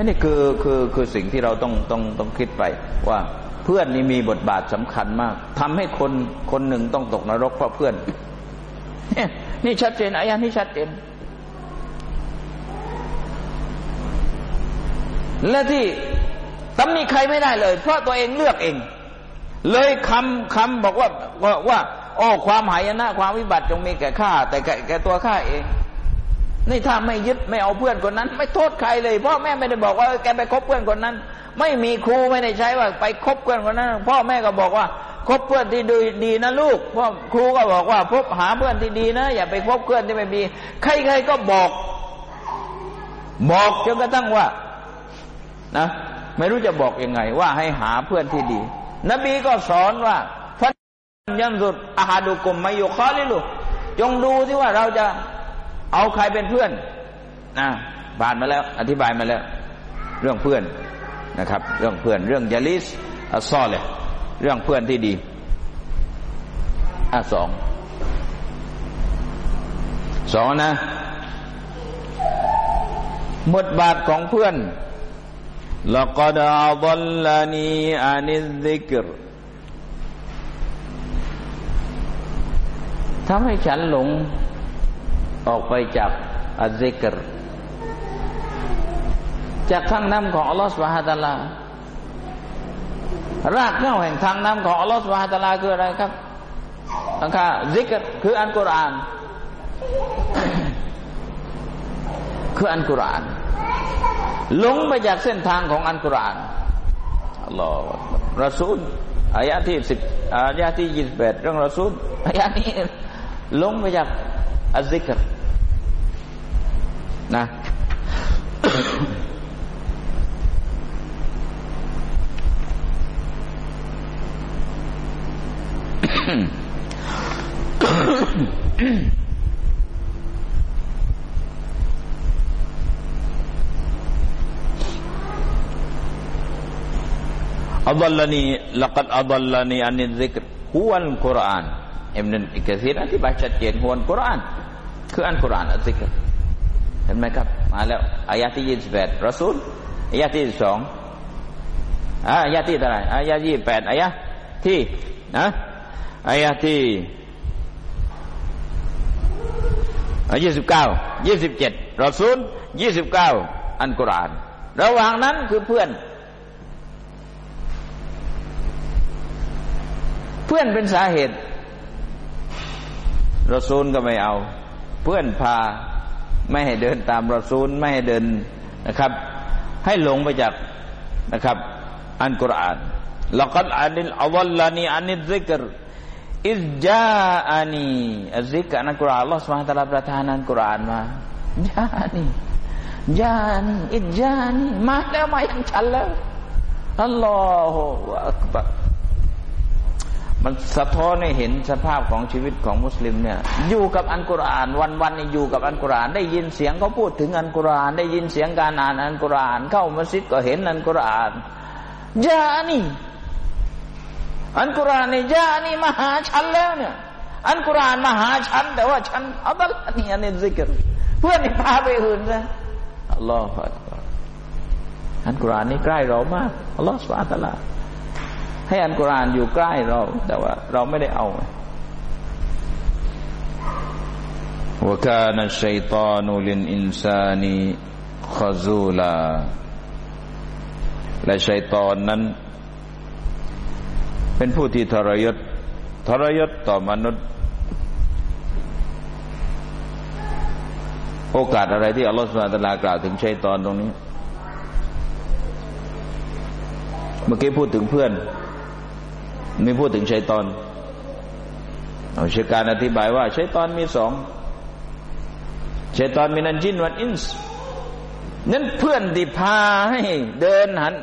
นี่คือคือคือสิ่งที่เราต้องต้องต้องคิดไปว่าเพื่อนนี่มีบทบาทสำคัญมากทำให้คนคนหนึ่งต้องตกนรกเพราะเพื่อนนี่ชัดเจนอายะนี้ชัดเจนและที่ตำหนิใครไม่ได้เลย เพราะตัวเองเลือกเอง เลยคำคำบอกว่าว่าว่า โอ้ความหายนะ ความวิบัติจงมีแก่ข้าแต่แก่ตัวข้าเอง นี่ถ้าไม่ยึดไม่เอาเพื่อนคนนั้น ไม่โทษใครเลยพ่อแม่ไม่ได้บอกว่าแกไปคบเพื่อนคนนั้น ไม่มีครูไม่ได้ใช้ว่าไปคบเพื่อนคนนั้น พ่อแม่ก็บอกว่าคบเพื่อนที่ดีดีนะลูกพ่อครูก็บอกว่าพบหาเพื่อนที่ดีนะ อย่าไปคบเพื่อนที่ไม่ดีใครๆก็บอก บอกจนกระทั่งว่า นะไม่รู้จะบอกยังไง ว่าให้หาเพื่อนที่ดี นบีก็สอนว่าฟันยันสุดอาหาดุกุมมาอยู่คอลิลูจงดูที่ว่าเราจะ เอาใครเป็นเพื่อนนะบานมาแล้ว อธิบายมาแล้ว เรื่องเพื่อนนะครับ เรื่องเพื่อนเรื่องยาลิสอัซอเลยเรื่องเพื่อนที่ดีอาะสองสองนะหมดบาทของเพื่อนละกดอาบลลานีอานิซิกรทำให้ฉันหลง ออกไปจากอัลซิกรจากทางน้ำของอัลลอฮฺสุบฮาตะลารากเหง้าแห่งทางน้ำของอัลลอฮฺสุบฮาตะลาคืออะไรครับทังคาซิกรคืออันกุรอาน คืออันกุรอานหลงไปจากเส้นทางของอันกุรอานอัลลอฮฺรอซูลอายะที่สิบอายะที่ยี่สิบแปดเรื่องรอซูลอายะนี้หลงไปจาก อัลซิกรนะอัลล อนีลักดอัลลอนีอันนิซิกรฮุวัลกุรอานอิมนุอิกะซีรอธิบายชัดเจนฮุวัลกุรอานคืออันกุรอานอัลซิกเห็นไหมครับ มาแล้วอายะที่ยี่สิบแปดรอซูลอายะที่สองอายะที่เท่าไหร่อายะที่แปดอายะที่นะอายะที่ยี่สิบเก้ายี่สิบเจ็ดรอซูลยี่สิบเก้าอันกุรอาน ระหว่างนั้นคือเพื่อน เพื่อนเป็นสาเหตุ รอซูลก็ไม่เอา เพื่อนพาไม่ให้เดินตามรอซูลไม่ให้เดินนะครับ ให้หลงไปจากนะครับ อันกุรอานแล้วก็อันิลอวัลลานีอันิซิกรอิจาอานีอัซิกอันกุรอานอัลลอฮฺสุบฮานตะลาประทานอันกุรอานมาจานีจานีอิจานีมาแล้วมาอย่างฉันแล้วอัลลอฮฺอักบัร มันสะท้อนให้เห็นสภาพของชีวิตของมุสลิมเนี่ย อยู่กับอันกุรอาน วันวันนี่อยู่กับอันกุรอาน ได้ยินเสียงเขาพูดถึงอันกุรอาน ได้ยินเสียงการอ่านอันกุรอาน เข้ามัสยิดก็เห็นอันกุรอานยานี่อันกุรอานนี่ยานี่มาหาฉันแล้วเนี่ย อันกุรอานมาหาฉัน แต่ว่าฉันอัลลอฮ์นี่อันนี้ซิกรเพื่อนนี่พาไปอื่นซะอัลลอฮฺอันกุรอานนี่ใกล้เรามากอัลลอฮฺสุบฮานตะลา ให้อันกุรานอยู่ใกล้เรา แต่ว่าเราไม่ได้เอาว่าการชัยตานุลินอินซานีขซูลา และชัยตอนนั้น เป็นผู้ที่ทรยศทรยศต่อมนุษย์ โอกาสอะไรที่อัลลอฮฺสุลตานากล่าวถึงชัยตอนตรงนี้ เมื่อกี้พูดถึงเพื่อน ไม่พูดถึงชัยตอนเอาเชการอธิบายว่าชัยตอนมีสองชัยตอนมีนันจินวันอินส์นั้นเพื่อนที่พาให้เดินหัน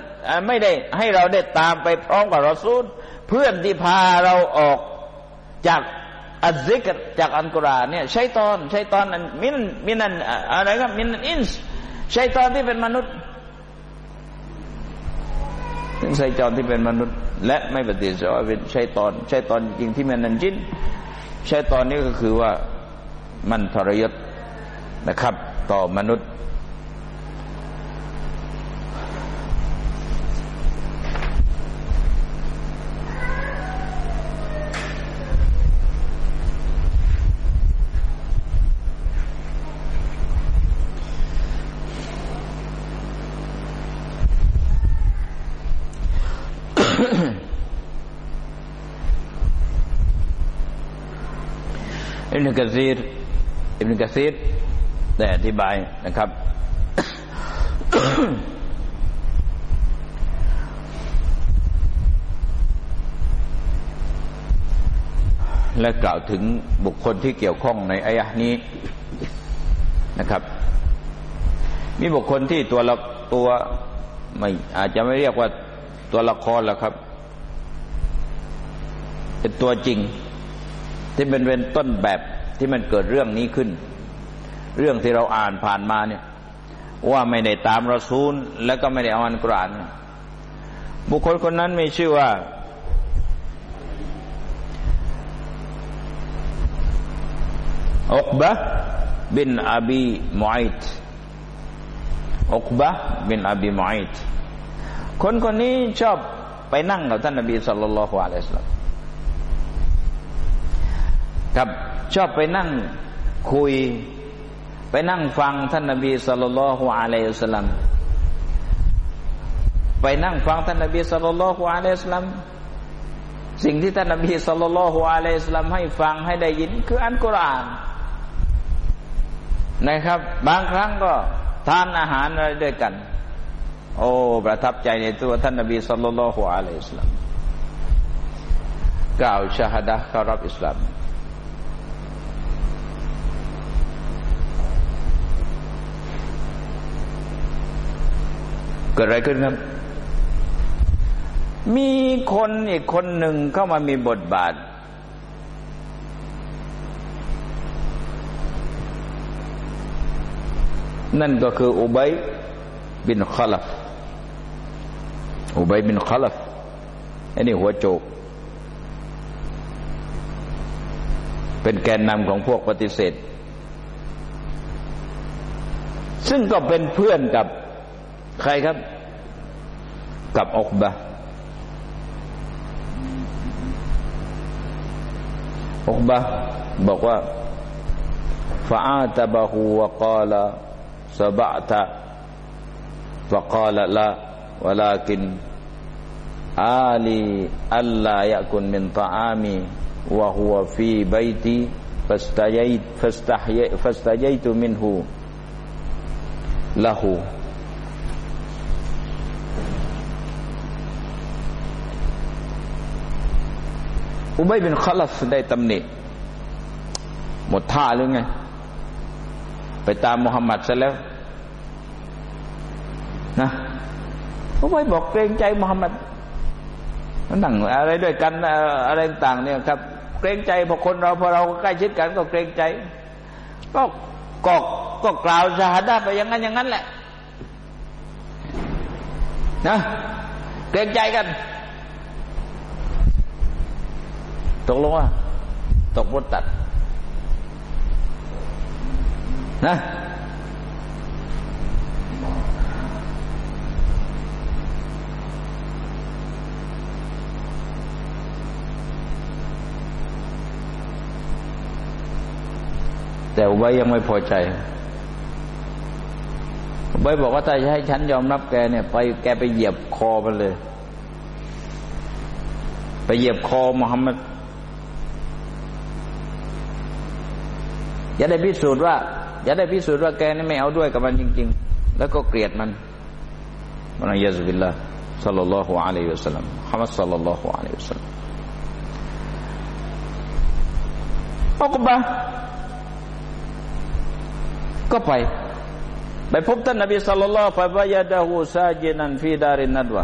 ไม่ได้ให้เราได้ตามไปพร้อมกับเรอซูลเพื่อนที่พาเราออกจากอัลซิกจากอันกุรานเนี่ยชัยตอนชัยตอนนั้นมินมินันอะไรครับมินันอินส์ชัยตอนที่เป็นมนุษย์ เป็นชัยตอนที่เป็นมนุษย์ และไม่ปฏิเสธว่าเป็นชัยตอนชัยตอนจริงที่มันนันจินชัยตอนนี้ก็คือว่ามันทรยศนะครับ ต่อมนุษย์ นุกะซีรอิบนุกะซีรได้อธิบายนะครับ และกล่าวถึงบุคคลที่เกี่ยวข้องในอายะนี้นะครับ มีบุคคลที่ตัวละตัวไม่อาจจะไม่เรียกว่าตัวละครหรอกครับ เป็นตัวจริง ที่เป็นเป็นต้นแบบ ที่มันเกิดเรื่องนี้ขึ้น เรื่องที่เราอ่านผ่านมาเนี่ย ว่าไม่ได้ตามรอซูล แล้วก็ไม่ได้เอาอันกรานบุคคลคนนั้นมีชื่อว่า อุกบะบินอบีมุอิดอุกบะบินอบีมุอิดคนคนนี้ชอบไปนั่งกับท่านนบีสัลลัลลอฮุอะลัยฮิสลาม ครับ ชอบไปนั่งคุย ไปนั่งฟังท่านนบีสัลลัลลอฮุอะลัยฮิสลามไปนั่งฟังท่านนบีสัลลัลลอฮุอะลัยฮิสลามสิ่งที่ท่านนบีสัลลัลลอฮุอะลัยฮิสลามให้ฟังให้ได้ยินคืออันกุรอานนะครับ บางครั้งก็ทานอาหารอะไรด้วยกัน โอ้ประทับใจในตัวท่านนบีสุลต่านละฮ์อะลัยฮิสลามกล่าวชาฮดะเข้ารับอิสลาม กิดอะไรขึ้นครับ มีคนอีกคนหนึ่งเข้ามามีบทบาท นั่นก็คืออุบัยบินขลัฟอุบัยบินขลัฟอันนี้หัวโจก เป็นแกนนำของพวกปฏิเสธ ซึ่งก็เป็นเพื่อนกับ ใครครับ กับอกบะอกบะบอกว่าฟาตบะฮูวะกาลาสบะตะฟะกาลาละวะลากินอาลีอัลลายะกุนมินตาอามีวะฮูวะฟีบัยตีฟัสตายฟัสตายฟัสตายตุมินฮูละฮู เป็นขลัฟได้ตำหนิหมดท่าหรือไง ไปตามมุฮัมมัดซะแล้วนะเขาไปบอกเกรงใจมุฮัมมัดนั่งอะไรด้วยกันอะไรต่างเนี่ยครับ เกรงใจพอคนเราพอเราใกล้ชิดกันก็เกรงใจ ก็ก็ก็กล่าวชาฮัดไปอย่างนั้นอย่างนั้นแหละนะเกรงใจกัน ตกลงว่า ตกบทตัด นะ แต่อุบายยังไม่พอใจอุบายบอกว่าถ้าจะให้ฉันยอมรับแกเนี่ย ไปแกไปเหยียบคอมันเลย ไปเหยียบคอมุฮัมมัด อย่าได้พิสูจน์ว่า อย่าได้พิสูจน์ว่าแกนี่ไม่เอาด้วยกับมันจริง ๆ แล้วก็เกลียดมันมันยาสุบิลละสัลลัลลอฮุอะลัยฮิวะสัลลัมฮะมัดสัลลัลลอฮุอะลัยฮิวะสัลลัมอุกบะก็ไป ไปพบท่านนบีสัลลัลลอฮุฟะบายาดะฮูซาจินันฟีดารินนัดวะ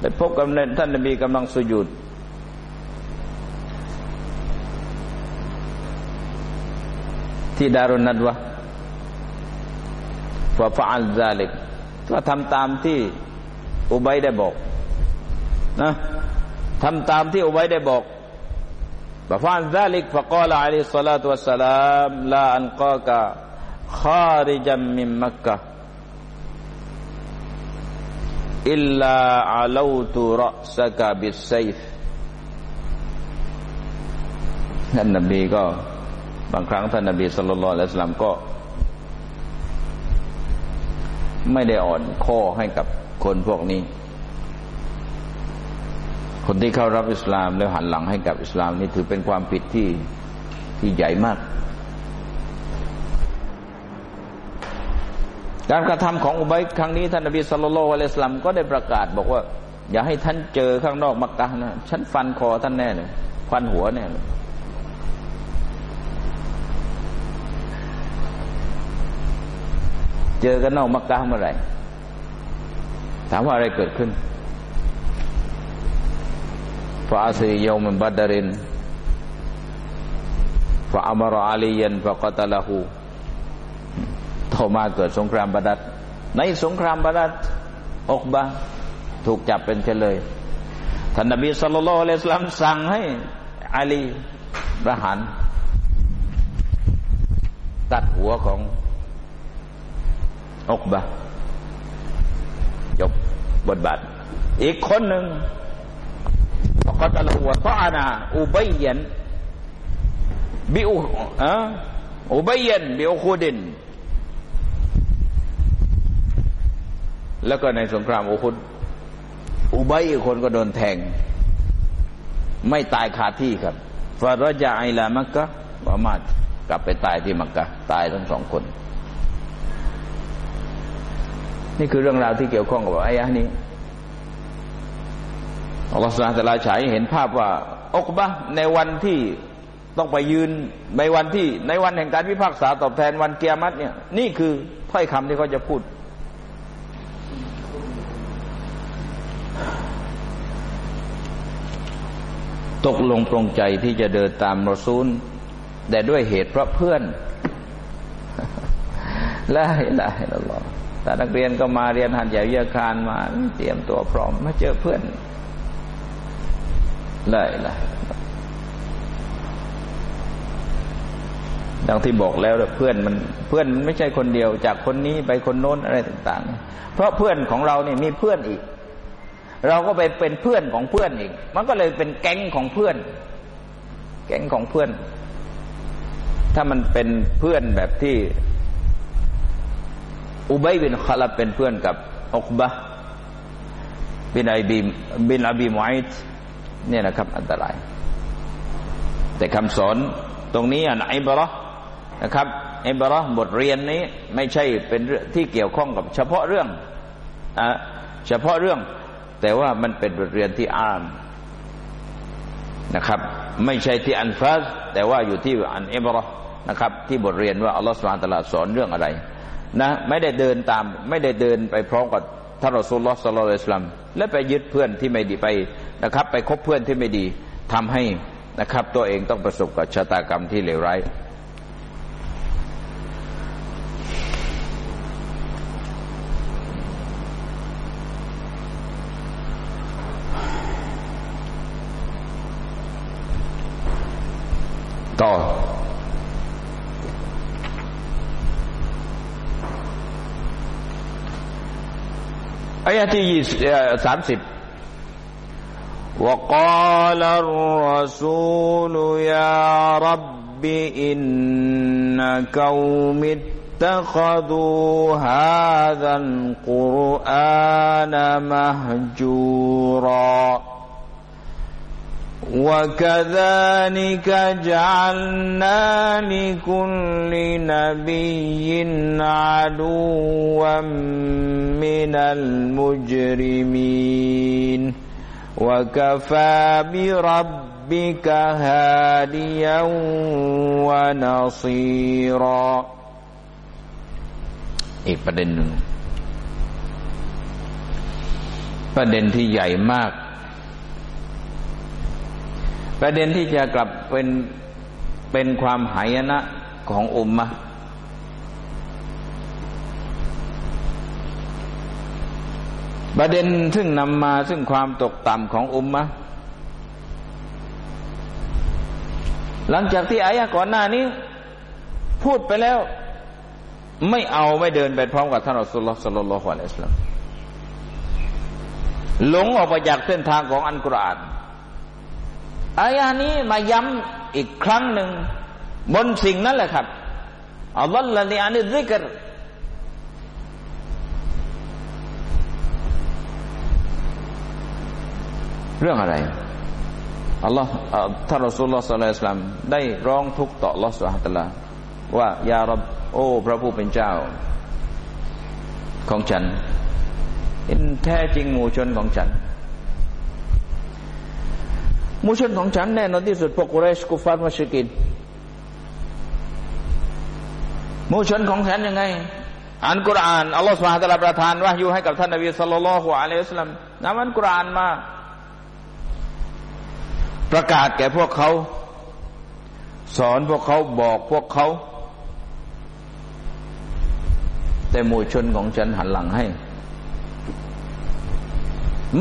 ไปพบกับท่านนบีกำลังสุญูด ที่ดารุนัดวะฟาฟาลซาลิกก็ทำตามที่อุบัยได้บอกนะทำตามที่อุบัยได้บอกฟาฟาลซาลิกฟะกาลอะลัยฮิสซาลาตุวัสสลามลาอันกากะขาร ج จัมมิมมักกะอิลลาอัลูตุรสกะบิสไซฟท่านนบีก็ บางครั้งท่านนบีสุลต่านละสลามก็ ไม่ได้อ่อนข้อให้กับคนพวกนี้ คนที่เข้ารับอิสลามแล้วหันหลังให้กับอิสลามนี่ถือเป็นความผิดที่ที่ใหญ่มาก การกระทำของอุบัยครั้งนี้ท่านนบีสุลต่านละสลัมก็ได้ประกาศบอกว่า อย่าให้ท่านเจอข้างนอกมักกะนะฉันฟันคอท่านแน่เลยฟันหัวแน่เลย เจอกันนอกมักกะเมื่อไหร่ ถามว่าอะไรเกิดขึ้นฟาซียอมบัดรินฟาอัมรอาลียันฟะกตละหูต่อมาเกิดสงครามบาดัดในสงครามบาดัดอกบะถูกจับเป็นเฉลยท่านนบีสุลต่านละสลามสั่งให้อาลีประหารตัดหัวของ อกบะจบบทบาท อีกคนหนึ่งก็ตะลวตอานาอุบัยยันบิอุอะอุบัยยันบิอุคูดิน แล้วก็ในสงครามอุคุดอุบัยอีกคนก็โดนแทง ไม่ตายคาที่ครับฟารจาไอลามักกะวามากลับไปตายที่มักกะตายทั้งสองคน นี่คือเรื่องราวที่เกี่ยวข้องกับอายะนี้อัลลอฮฺสุลตาราฉายเห็นภาพว่าอกบะในวันที่ต้องไปยืนในวันที่ ในวันแห่งการพิพากษาตอบแทนวันเกียรติเนี่ย นี่คือถ้อยคำที่เขาจะพูด ตกลงปรงใจที่จะเดินตามรอซูล แต่ด้วยเหตุเพราะเพื่อนละละละลอ ถ้านักเรียนก็มาเรียนหันใหญ่ยาคารมา เตรียมตัวพร้อมมาเจอเพื่อนเลยละดังที่บอกแล้วเพื่อนมันเพื่อนมันไม่ใช่คนเดียว จากคนนี้ไปคนโน้นอะไรต่าง ๆ เพราะเพื่อนของเราเนี่ยมีเพื่อนอีก เราก็ไปเป็นเพื่อนของเพื่อนอีก มันก็เลยเป็นแก๊งของเพื่อน แก๊งของเพื่อน ถ้ามันเป็นเพื่อนแบบที่ อุบัยบินคาลับเป็นเพื่อนกับอุกบะบินไอบีบินอบีมุอิดเนี่ยนะครับ อันตราย แต่คำสอนตรงนี้อันไอบรอนะครับไอบรอบทเรียนนี้ไม่ใช่เป็นที่เกี่ยวข้องกับเฉพาะเรื่องอะเฉพาะเรื่อง แต่ว่ามันเป็นบทเรียนที่อ่านนะครับ ไม่ใช่ที่อันฟาสแต่ว่าอยู่ที่อันอิบรอนะครับ ที่บทเรียนว่าอัลลอฮฺสุลตาสอนเรื่องอะไร นะไม่ได้เดินตาม ไม่ได้เดินไปพร้อมกับท่านรอสูลลอฮ์สัลลัลลอฮุสลัมและไปยึดเพื่อนที่ไม่ดีไปนะครับ ไปคบเพื่อนที่ไม่ดีทำให้นะครับ ตัวเองต้องประสบกับชะตากรรมที่เลวร้าย ยะที่สามสิบ وقال الرسول يا رب إن قوم اتخذوا هذا القرآن مهجورا وكذلك جعلنا لكل نبي عدوا من المجرمين وكفى بربك هاديا ونصيرا อีกประเด็นหนึ่งประเด็นที่ใหญ่มาก ประเด็นที่จะกลับเป็นเป็นความหายนะของอุมมะประเด็นซึ่งนำมาซึ่งความตกต่ำของอุมมะหลังจากที่อายะก่อนหน้านี้ พูดไปแล้ว ไม่เอาไม่เดินไปพร้อมกับท่านอัสลลอฮ์สัลลัลลอฮุอะลัยฮิสลามหลงออกไปจากเส้นทางของอันกุรอาน อายานี้มาย้ำอีกครั้งหนึ่งบนสิ่งนั้นแหละครับอัลลอฮฺละนีอานิซิกรเรื่องอะไรอัลลอฮ์ท่านรอสูลลอฮ์สัลลัลลมได้ร้องทุกข์ต่อลอสุฮฺตลาว่ายารับโอ้ พระผู้เป็นเจ้า ของฉันเป็นแท้จริงหมู่ชนของฉัน มูชนของฉันแน่นอนที่สุดพวกกุเรชกุฟาร์มัชกินมูชนของฉันยังไงอ่านกุรานอัลลอฮฺสุบฮานตะลาประทานวะยูให้กับท่านนบีสัลลัลลอฮุอะลัยฮิสลามนำอันกุรานมา ประกาศแก่พวกเขา สอนพวกเขาบอกพวกเขา แต่หมู่ชนของฉันหันหลังให้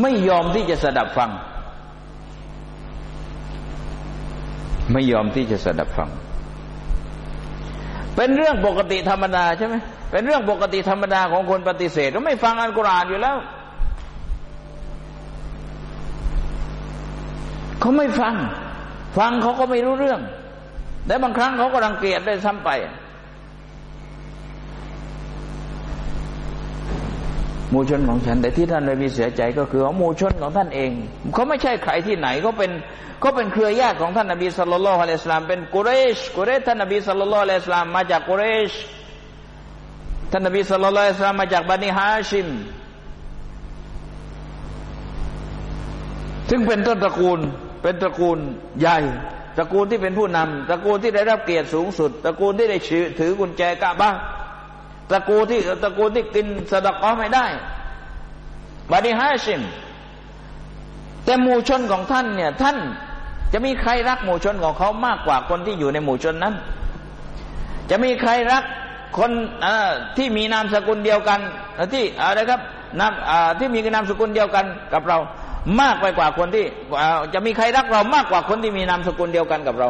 ไม่ยอมที่จะสดับฟัง ไม่ยอมที่จะสดับฟัง เป็นเรื่องปกติธรรมดาใช่ไหมเป็นเรื่องปกติธรรมดาของคนปฏิเสธก็ไม่ฟังอัลกุรอานอยู่แล้วเขาไม่ฟัง ฟังเขาก็ไม่รู้เรื่อง และบางครั้งเขาก็รังเกียจได้ซ้ำไป หมู่ชนของฉัน แต่ที่ท่านเลยมีเสียใจก็คือหมู่ชนของท่านเองเขาไม่ใช่ใครที่ไหนเขาเป็นเขาเป็นเครือญาติของท่านนบีสุลต่านอะลัยฮิสลามเป็นกุเรชกุเรชท่านนบีสุลต่านอะลัยฮิสลามมาจากกุเรชท่านนบีสุลต่านอเลสลามาจากบันิฮาชิมซึ่งเป็นต้นตระกูลเป็นตระกูลใหญ่ตระกูลที่เป็นผู้นำตระกูลที่ได้รับเกียรติสูงสุด ตระกูลที่ได้ถือกุญแจกะบ้า ตระกูลที่ตระกูลที่กินสดกอไม่ได้บันิฮาชิม แต่หมู่ชนของท่านเนี่ย ท่านจะมีใครรักหมู่ชนของเขามากกว่าคนที่อยู่ในหมู่ชนนั้น จะมีใครรักคนที่มีนามสกุลเดียวกันที่อะไรครับนามที่มีนามสกุลเดียวกันกับเรา มากไปกว่าคนที่จะมีใครรักเรามากกว่าคนที่มีนามสกุลเดียวกันกับเรา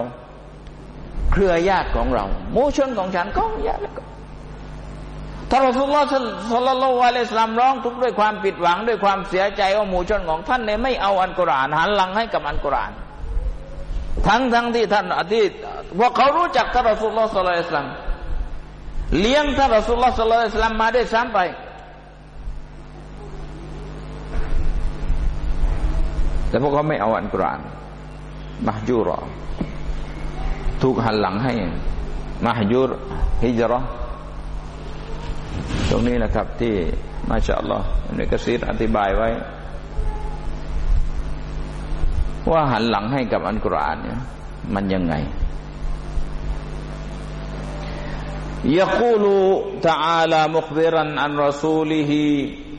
เครือญาติของเรา หมู่ชนของฉันก็ญาติ ถ้าเราสุลลอฮ์สัลลัลลอฮุอะลัยสลามร้องทุกข์ด้วยความผิดหวังด้วยความเสียใจว่าหมู่ชนของท่านเนี่ยไม่เอาอันกุรานหันหลังให้กับอันกุราน ทั้งทั้งที่ท่านที่พวกเขารู้จักท่านรอสุลลอฮ์สัลลัลลอฮุอะลัยสลามเลี้ยงท่านรอสุลลอฮ์สัลลัลลอฮุอะลัยสลามมาได้ซ้ำไปแต่พวกเขาไม่เอาอันกุรานมหจูรอถูกหันหลังให้มหจูรฮิจรอ ตรงนี้แหละครับที่มาชาอัลลอฮ์ในกระซิบอธิบายไว้ ว่าหันหลังให้กับอันกุรอานเนี่ยมันยังไงยะกูลูตะอาลามุขบิรันอันรัสูลิฮี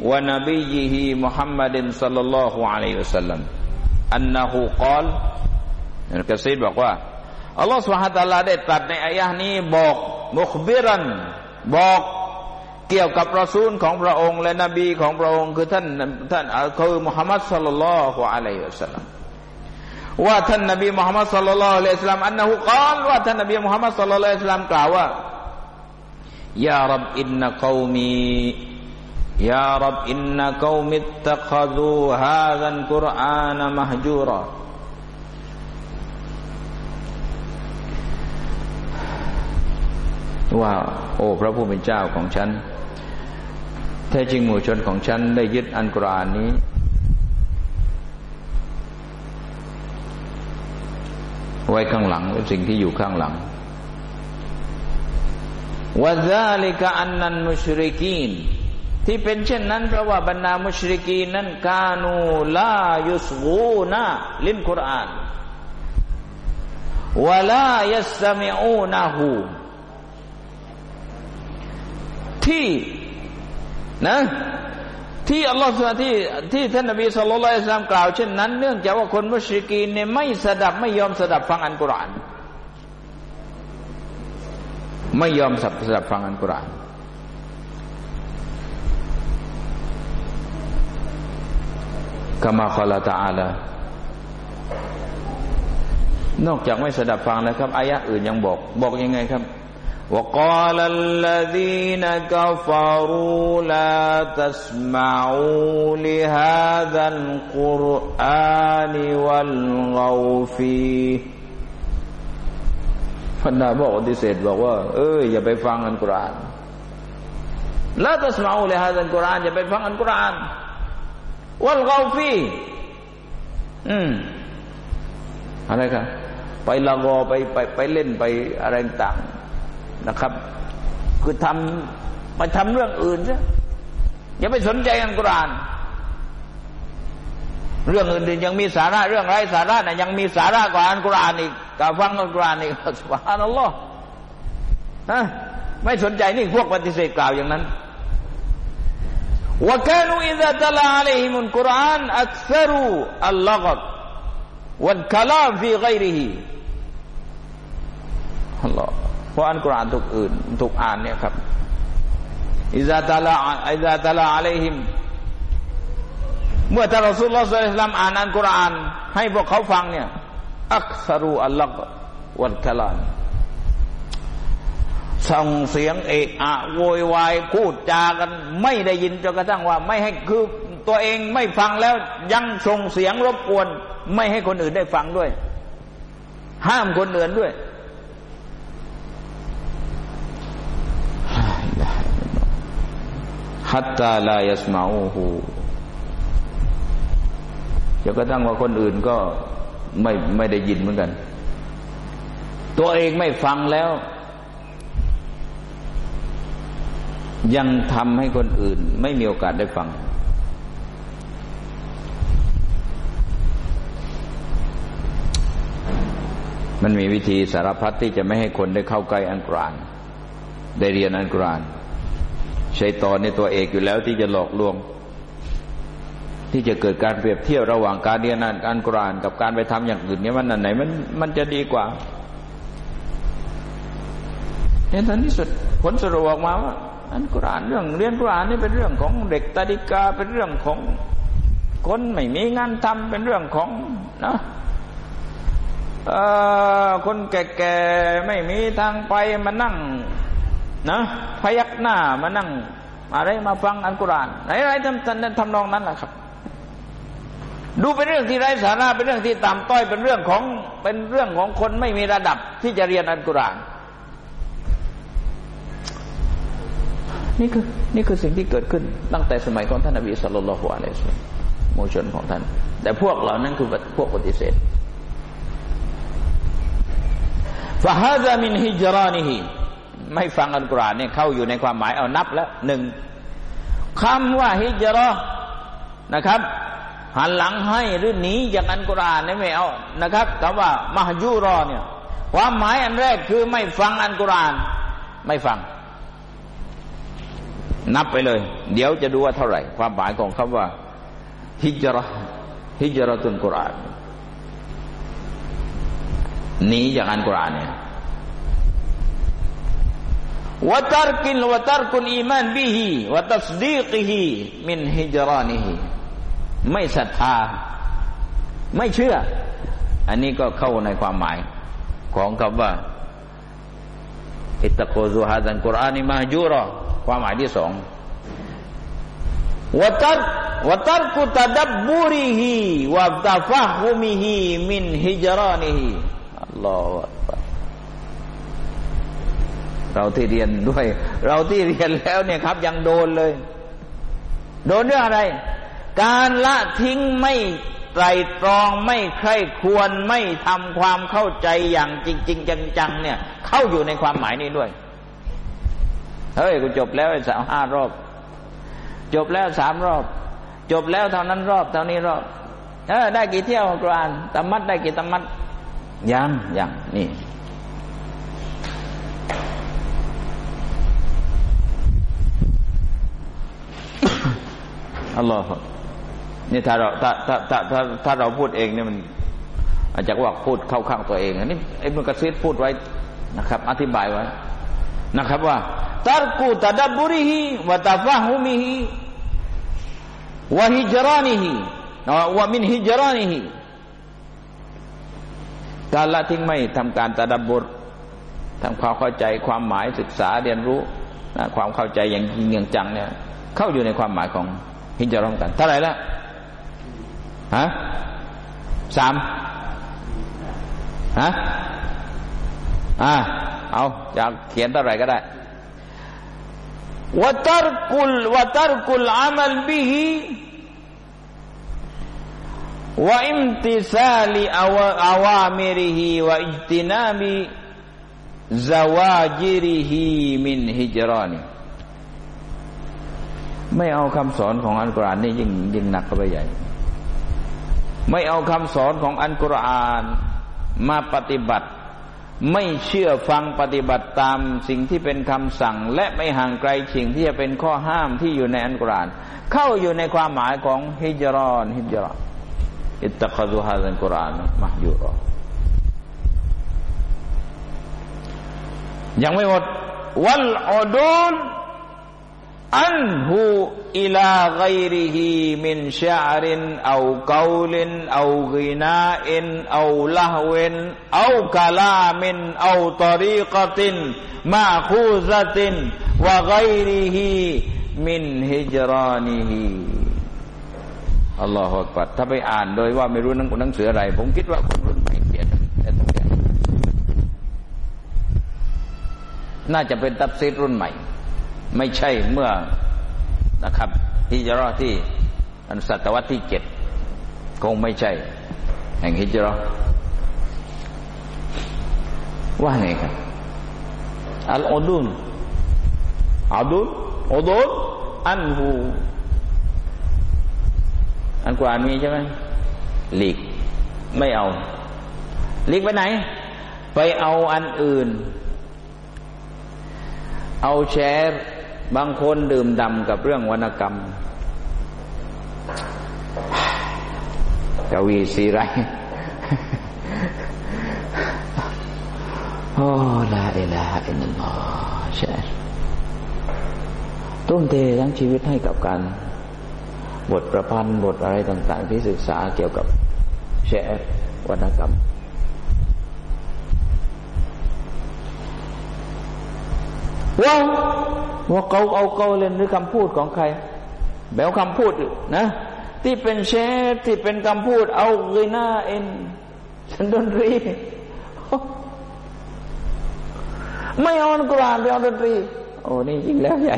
ونبيه محمد صلى الله عليه وسلم أنه เขาบอกในกระซิบบอกว่าอัลลอฮ์สุบฮานะตะลาได้ตรัสในอายะนี้บอกمخبرا บอก เกี่ยวกับรอซูลของพระองค์ และนบีของพระองค์คือท่านท่านคือมุฮัมมัดสัลลัลลอฮุอะลัยฮิวสัลลัมว่าท่านนบีมุฮัมมัดสัลลัลลอฮุอะลัยฮิวสัลลัมأنه قال ว่าท่านนบีมุฮัมมัดสัลลัลลอฮุอะลัยฮิวสัลลัมกล่าวว่ายารับอินนักอมียารับอินนักอมิตตะขดูฮาดันกุรอานมหจูรว่า โอ้ พระผู้เป็นเจ้าของฉัน แท้จริงหมู่ชนของฉันได้ยึดอันกุรานนี้ ไว้ข้างหลังเป็นสิ่งที่อยู่ข้างหลังวะซาลิกะอันนันมุชริกีนที่เป็นเช่นนั้นเพราะว่าบรรดามุชริกีนนั้นกานูลายุสกูนาลินกุรอานวะลายัสมิอูนาหูที่ นะ ที่อัลลอฮฺที่ที่ท่านนบีสุลต่านกล่าวเช่นนั้น เนื่องจากว่าคนมุชริกีนเนี่ยไม่สดับไม่ยอมสดับฟังอันกุราน ไม่ยอมสับสดับฟังอันกุรานกามาคอลาตาอาลานอกจากไม่สดับฟังนะครับอายะอื่นยังบอก บอกยังไงครับ وقال الذين كفروا لا تسمعوا لهذا القرآن والغوا فيه พันดาบอกปฏิเสธบอกว่าเอออย่าไปฟังอันกุรานละตัสมาอูเลยฮะอันกุรานอย่าไปฟังอันกุรานวัลกาฟีอืมอะไรกันไปละกอไปไปไปเล่นไปอะไรต่าง นะครับ คือทำาไปทำเรื่องอื่นซะอย่าไปสนใจอันกุรานเรื่องอื่นยังมีสาระเรื่องไรสาระนะยังมีสาระกว่าอันกุรานอีกกาฟังอันกุรานอีกสวบฮานัลลอฮ์นะไม่สนใจนี่พวกปฏิเสธกล่าวอย่างนั้นว่าแค่นูอิซาตลาอัลัยฮิมุนกุรานอักษรูอัลลอฮ์วัลคลามฟีไกริฮิอัลลอฮ์ ราะอันกุรอานทุกอื่นทุกอ่านเนี่ยครับอิซาตาลาอิซาตาลาอะลัยฮิมเมื่อท่านรอซูลลอฮ์สุลตัมอ่านอันกุรอานให้พวกเขาฟังเนี่ยอักษรูอัลลักวัลคลานส่งเสียงเอะอะโวยวายพูดจากัน ไม่ได้ยินจนกระทั่งว่า ไม่ให้คือตัวเองไม่ฟังแล้วยังส่งเสียงรบกวน ไม่ให้คนอื่นได้ฟังด้วย ห้ามคนอื่นด้วย ฮัตตาลายัสมาอูฮูจะกระทั่งว่าคนอื่นก็ไม่ไม่ได้ยินเหมือนกัน ตัวเองไม่ฟังแล้ว ยังทำให้คนอื่น ไม่มีโอกาสได้ฟัง มันมีวิธีสารพัดที่จะไม่ให้คนได้เข้าใกล้อันกราน ได้เรียนอันกราน ชัยตอนในตัวเอกอยู่แล้วที่จะหลอกลวง ที่จะเกิดการเปรียบเทียบระหว่างการเรียนอ่านการกรานกับการไปทำอย่างอื่นเนี่ยมันอันไหนมันมันจะดีกว่าเนี่ยทันที่สุดผลสรุปออกมาว่าอันกุรานเรื่องเรียนกุรานนี่เป็นเรื่องของเด็กตาดิกาเป็นเรื่องของคนไม่มีงานทำเป็นเรื่องของนะคนแก่ๆไม่มีทางไปมานั่ง นะพยักหน้ามานั่ง อะไรมาฟังอันกุรานไหนไรทำทำนองนั้นแหละครับ ดูเป็นเรื่องที่ไร้สาระเป็นเรื่องที่ต่ำต้อยเป็นเรื่องของเป็นเรื่องของคนไม่มีระดับที่จะเรียนอันกุราน นี่คือ นี่คือสิ่งที่เกิดขึ้น ตั้งแต่สมัยของท่านนบีสุลต่านละฮ์อะลัยฮิสลามูชนของท่าน แต่พวกเหล่านั้นคือพวกปฏิเสธฟาฮาซามินฮิจรานิฮี ไม่ฟังอัลกุรอานเนี่ยเข้าอยู่ในความหมายเอานับแล้วหนึ่งคำว่าฮิจรอนะครับหันหลังให้หรือหนีจากอัลกุรอานนี่ไม่เอานะครับคำว่ามหยูรอเนี่ยความหมายอันแรกคือไม่ฟังอัลกุรอาน ไม่ฟัง นับไปเลย เดี๋ยวจะดูว่าเท่าไหร่ ความหมายของคำว่า ฮิจรอฮิจรอตุนกุรอานหนีจากอัลกุรอานเนี่ย وترك وترك الإيمان به وتصديقه من هجرانه ไม่ศรัทธา ไม่เชื่อ อันนี้ก็เข้าในความหมาย ของคำว่าاتخذوا هذا القرآن مهجورا ความหมายที่สองوترك وترك تدبرهวตาฟะฮุมิฮิมินฮิจรานิฮิอัลลอฮฺ เราที่เรียนด้วย เราที่เรียนแล้วเนี่ยครับ ยังโดนเลย โดนเรื่องอะไร การละทิ้งไม่ไตรตรองไม่ใคร่ควรไม่ทำความเข้าใจอย่างจริงๆจังๆเนี่ย เข้าอยู่ในความหมายนี้ด้วยเฮ้ยกูจบแล้วสามห้ารอบ จบแล้วสามรอบ จบแล้วเท่านั้นรอบเท่านี้รอบเออได้กี่เที่ยวกรานตมัดได้กี่ตมัดยังยังนี่ อัลลอฮฺนี่ถ้าเราถ้าถ้าถ้าถ้าถ้าเราพูดเองเนี่ยมัน อาจจะว่าพูดเข้าข้างตัวเองอันนี้ไอ้มุกซีดพูดไว้นะครับ อธิบายไว้นะครับว่าตารกูตาดับบุริฮิวะตาฟะฮุมิฮิวะฮิจรานิฮิวะมินฮิจรานิฮิการละทิ้งไม่ทำการตาดับบุรทำความเข้าใจความหมายศึกษาเรียนรู้ความเข้าใจอย่างจริงอย่างจังเนี่ย เข้าอยู่ในความหมายของ ฮิจรัมกันเท่าไหร่แล้วฮะสามฮะอ่าเอาจะเขียนเท่าไหร่ก็ได้วตารกุลวตารกุลอามัลบิฮิวอิมติซาลิอาวอาวามิริฮิวอิจตินาบิ زواجره من هجرانه ไม่เอาคำสอนของอัลกุรอานนี่ยิ่งยิ่งหนักเข้าไปใหญ่ ไม่เอาคำสอนของอัลกุรอานมาปฏิบัติ ไม่เชื่อฟังปฏิบัติตามสิ่งที่เป็นคำสั่ง และไม่ห่างไกลสิ่งที่จะเป็นข้อห้ามที่อยู่ในอัลกุรอาน เข้าอยู่ในความหมายของฮิจรอนฮิจรอนอิตตะคดุฮาซันกุรอานมหยูรอยังไม่หมดวัลอดูล อันهو إلى غيره من شعر أو قول أو غناء أو لهو أو كلام أو طريقة مأخوذة من غيره من هجرانه الله أكبر ถ้าไปอ่านโดยว่าไม่รู้นังหนังสืออะไร ผมคิดว่าคนรุ่นใหม่เปลี่ยนแต่ตรงนี้น่าจะเป็นตับซีดรุ่นใหม่ ไม่ใช่เมื่อนะครับฮิจรอที่อันศตวรรษที่เจ็ดคงไม่ใช่ แห่งฮิจรอว่าไงครับอัลอดุนอัดุนอัดุนอันหูอันกวานมีใช่ไหมหลีกไม่เอาหลีกไปไหน ไปเอาอันอื่น เอาแชร์ บางคนดื่มดำกับเรื่องวรรณกรรมกวีสีไรโอ้ลาอิลาอินลอแชร์ตุ้มเททั้งชีวิตให้กับการบทประพันธ์บทอะไรต่าง ๆ ที่ศึกษาเกี่ยวกับแชรวรรณกรรม ว่าว่าเขาเอาเกาเล่นหรือคำพูดของใครแบบคำพูดนะ ที่เป็นเชฟที่เป็นคำพูด เอาเกยนาเอ็นฉันดนตรีไม่เอากรานไปเอาดนตรี โอ้นี่ยิ่งแล้วใหญ่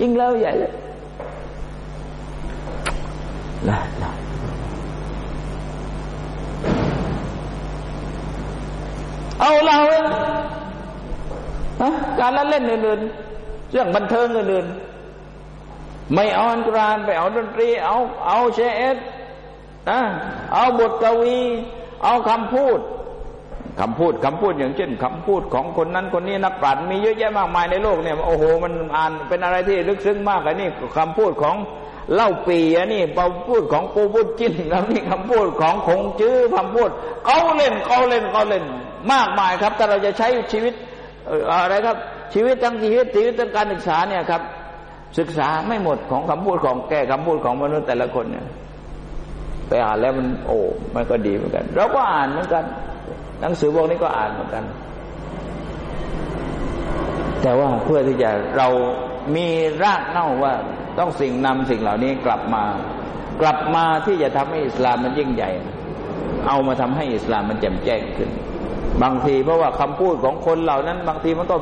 ยิ่งแล้วใหญ่เลยละละเอาเรา การละเล่นอื่นๆเรื่องบันเทิงอื่นๆไม่เอาอันกรานไปเอาดนตรี เอาเอาเชสนะเอาบทกวี เอาคำพูดคำพูดคำพูดอย่างเช่นคำพูดของคนนั้นคนนี้นักปราชญ์มีเยอะแยะมากมายในโลกเนี่ยโอ้โห มันอ่านเป็นอะไรที่ลึกซึ้งมากอันนี้คำพูดของเล่าปีอันนี้คำพูดของปูพูดจิ้นแล้วนี่คำพูดของคงจื้อคำพูดเขาเล่นเขาเล่นเขาเล่น มากมายครับ แต่เราจะใช้ชีวิต อะไรครับ ชีวิตทั้งชีวิตชีวิตทั้งการศึกษาเนี่ยครับ ศึกษาไม่หมดของคำพูดของแก่คำพูดของมนุษย์แต่ละคนเนี่ยไปอ่านแล้วมันโอ้มันก็ดีเหมือนกัน เราก็อ่านเหมือนกัน หนังสือพวกนี้ก็อ่านเหมือนกัน แต่ว่าเพื่อที่จะเรามีรากเน่าว่าต้องสิ่งนำสิ่งเหล่านี้กลับมา กลับมาที่จะทำให้อิสลามมันยิ่งใหญ่ เอามาทำให้อิสลามมันแจ่มแจ้งขึ้น บางทีเพราะว่าคำพูดของคนเหล่านั้น บางทีมันก็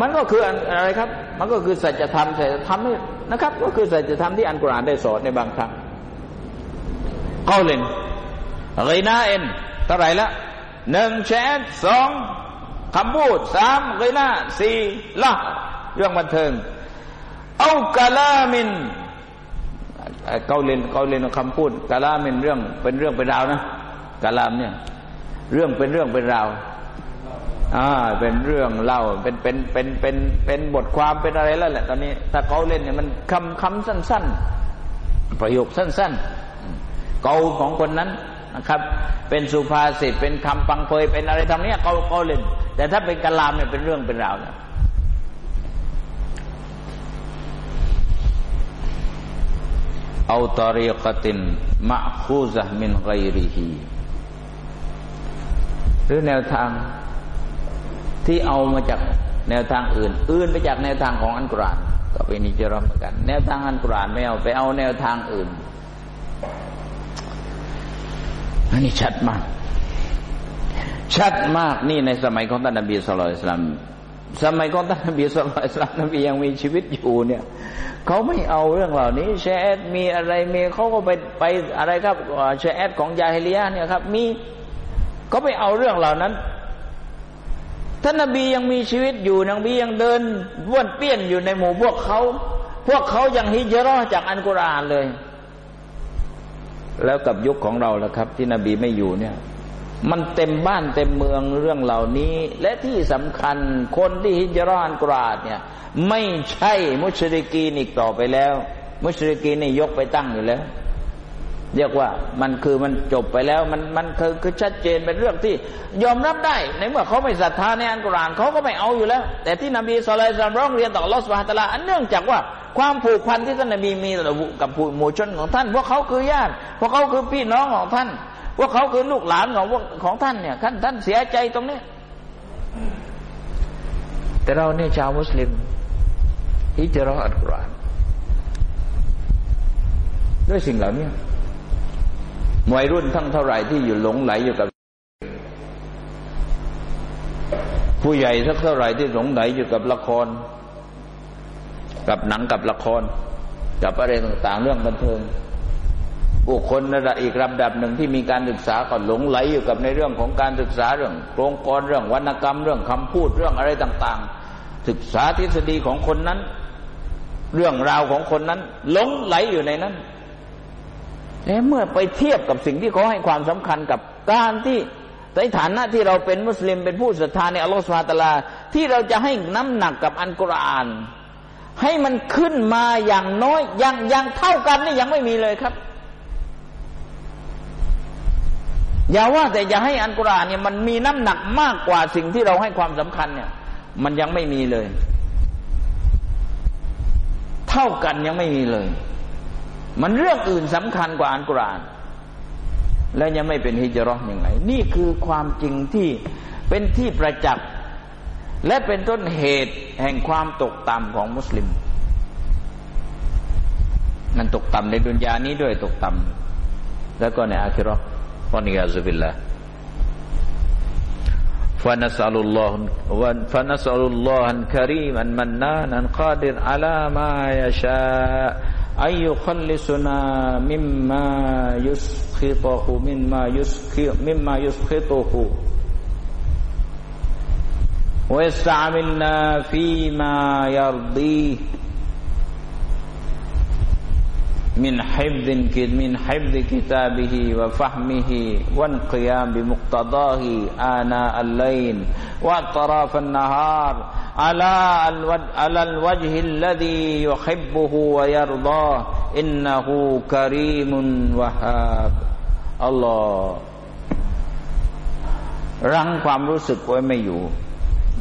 มันก็คืออะไรครับ มันก็คือสัจธรรมสัจธรรมนะครับ ก็คือสัจธรรมที่อันกุรอานได้สอนในบางครั้งเกาเลนไรนาเอ็นเท่าไหร่ละหนึ่งแชนสองคำพูดสามไรนาสี่ละเรื่องบันเทิงเอากาลามินเกาเลนเกาเลนคำพูดกาลามินเรื่องเป็นเรื่องเป็นราวนะกาลามเนี่ย เรื่องเป็นเรื่องเป็นราวอ่าเป็นเรื่องเล่าเป็นเป็นเป็นเป็นเป็นบทความเป็นอะไรแล้วแหละตอนนี้ ถ้าเขาเล่นเนี่ยมันคำคำสั้น ๆ ประโยคสั้น ๆ เกาของคนนั้นนะครับ เป็นสุภาษิตเป็นคำปังเพยเป็นอะไรทำเนี้ยเขาเขาเล่น แต่ถ้าเป็นกะลามเนี่ยเป็นเรื่องเป็นราวนะเอาตรีกตินมะคูซะมินไกริฮี รือแนวทางที่เอามาจากแนวทางอื่น อื่นไปจากแนวทางของอันกรานก็เป็นนิจรมเหมือนกัน แนวทางอันกรานไม่เอาไปเอาแนวทางอื่น อันนี้ชัดมาก ชัดมากนี่ในสมัยของท่านนบีสุลต่านสมัยของท่านนบีสุลต่านนบียังมีชีวิตอยู่เนี่ยเขาไม่เอาเรื่องเหล่านี้แชร์มีอะไรมีเขาก็ไปไปอะไรครับแชร์ของยาฮิเลียเนี่ยครับ มี ก็ไปเอาเรื่องเหล่านั้นท่านนบียังมีชีวิตอยู่นบียังเดินว่วนเปี้ยนอยู่ในหมู่พวกเขา พวกเขายังฮิจรอจากอันกุรอานเลย แล้วกับยุคของเราละครับ ที่นบีไม่อยู่เนี่ย มันเต็มบ้านเต็มเมืองเรื่องเหล่านี้ และที่สำคัญคนที่ฮิจรออันกุรอานเนี่ย ไม่ใช่มุชริกีนอีกต่อไปแล้ว มุชริกีนนี่ยกไปตั้งอยู่แล้ว เรียกว่ามันคือมันจบไปแล้วมันมันคือคือชัดเจนเป็นเรื่องที่ ยอมรับได้ ในเมื่อเขาไม่ศรัทธาในอันกุรอานเขาก็ไม่เอาอยู่แล้ว แต่ที่นบีสุลัยสามร้องเรียนต่อลอสวาตลาอันเนื่องจากว่าความผูกพันที่ท่านนบีมีกับผู้หมู่ชนของท่านพวกเขาคือญาติพวกเขาคือพี่น้องของท่านพวกเขาคือลูกหลานของของท่านเนี่ยท่านท่านเสียใจตรงนี้ แต่เราเนี่ยชาวมุสลิมที่จะรออัลกุรอานด้วยสิ่งเหล่านี้ วัยรุ่นทั้งเท่าไหร่ที่อยู่หลงไหลอยู่กับ ผู้ใหญ่สักเท่าไหร่ที่หลงไหลอยู่กับละคร กับหนังกับละคร กับอะไรต่างๆ เรื่องบันเทิงผู้คนระดับอีกระดับหนึ่งที่มีการศึกษาก็หลงไหลอยู่กับในเรื่องของการศึกษาเรื่องโครงกรเรื่องวรรณกรรม เรื่องคำพูดเรื่องอะไรต่างๆ ศึกษาทฤษฎีของคนนั้น เรื่องราวของคนนั้น หลงไหลอยู่ในนั้น เมื่อไปเทียบกับสิ่งที่เขาให้ความสำคัญกับการที่ในฐานะที่เราเป็นมุสลิมเป็นผู้ศรัทธาในอัลลอฮฺสุลตาลาที่เราจะให้น้ำหนักกับอันกุรอาน ให้มันขึ้นมาอย่างน้อยอย่างอย่างเท่ากันนี่ยังไม่มีเลยครับ อย่าว่าแต่จะให้อันกุรอานเนี่ยมันมีน้ำหนักมากกว่าสิ่งที่เราให้ความสำคัญเนี่ย มันยังไม่มีเลย เท่ากันยังไม่มีเลย มันเรื่องอื่นสำคัญกว่าอันกุราน และยังไม่เป็นฮิจรัชอย่างไงนี่คือความจริงที่เป็นที่ประจักษ์และเป็นต้นเหตุแห่งความตกต่ำของมุสลิม มันตกต่ำในดุนยานี้ด้วยตกต่ำแล้วก็ในอาคิรอวอนิยาซุบิลลาฟานัสอัลลอฮ์วันฟานัสอัลลอฮ์อันคารีมันมันนานันกาดิรอัลามายาชา أن يخلصنا مما يسخطه مما يسخط مما يسخطه. ويستعملنا فيما يرضيه. من حفظ من حفظ كتابه وفهمه والقيام بمقتضاه آناء الليل وأطراف النهار. على على الوجه الذي يحبه ويرضاه إنه كريم وهاب الله รั้งความรู้สึกไว้ไม่อยู่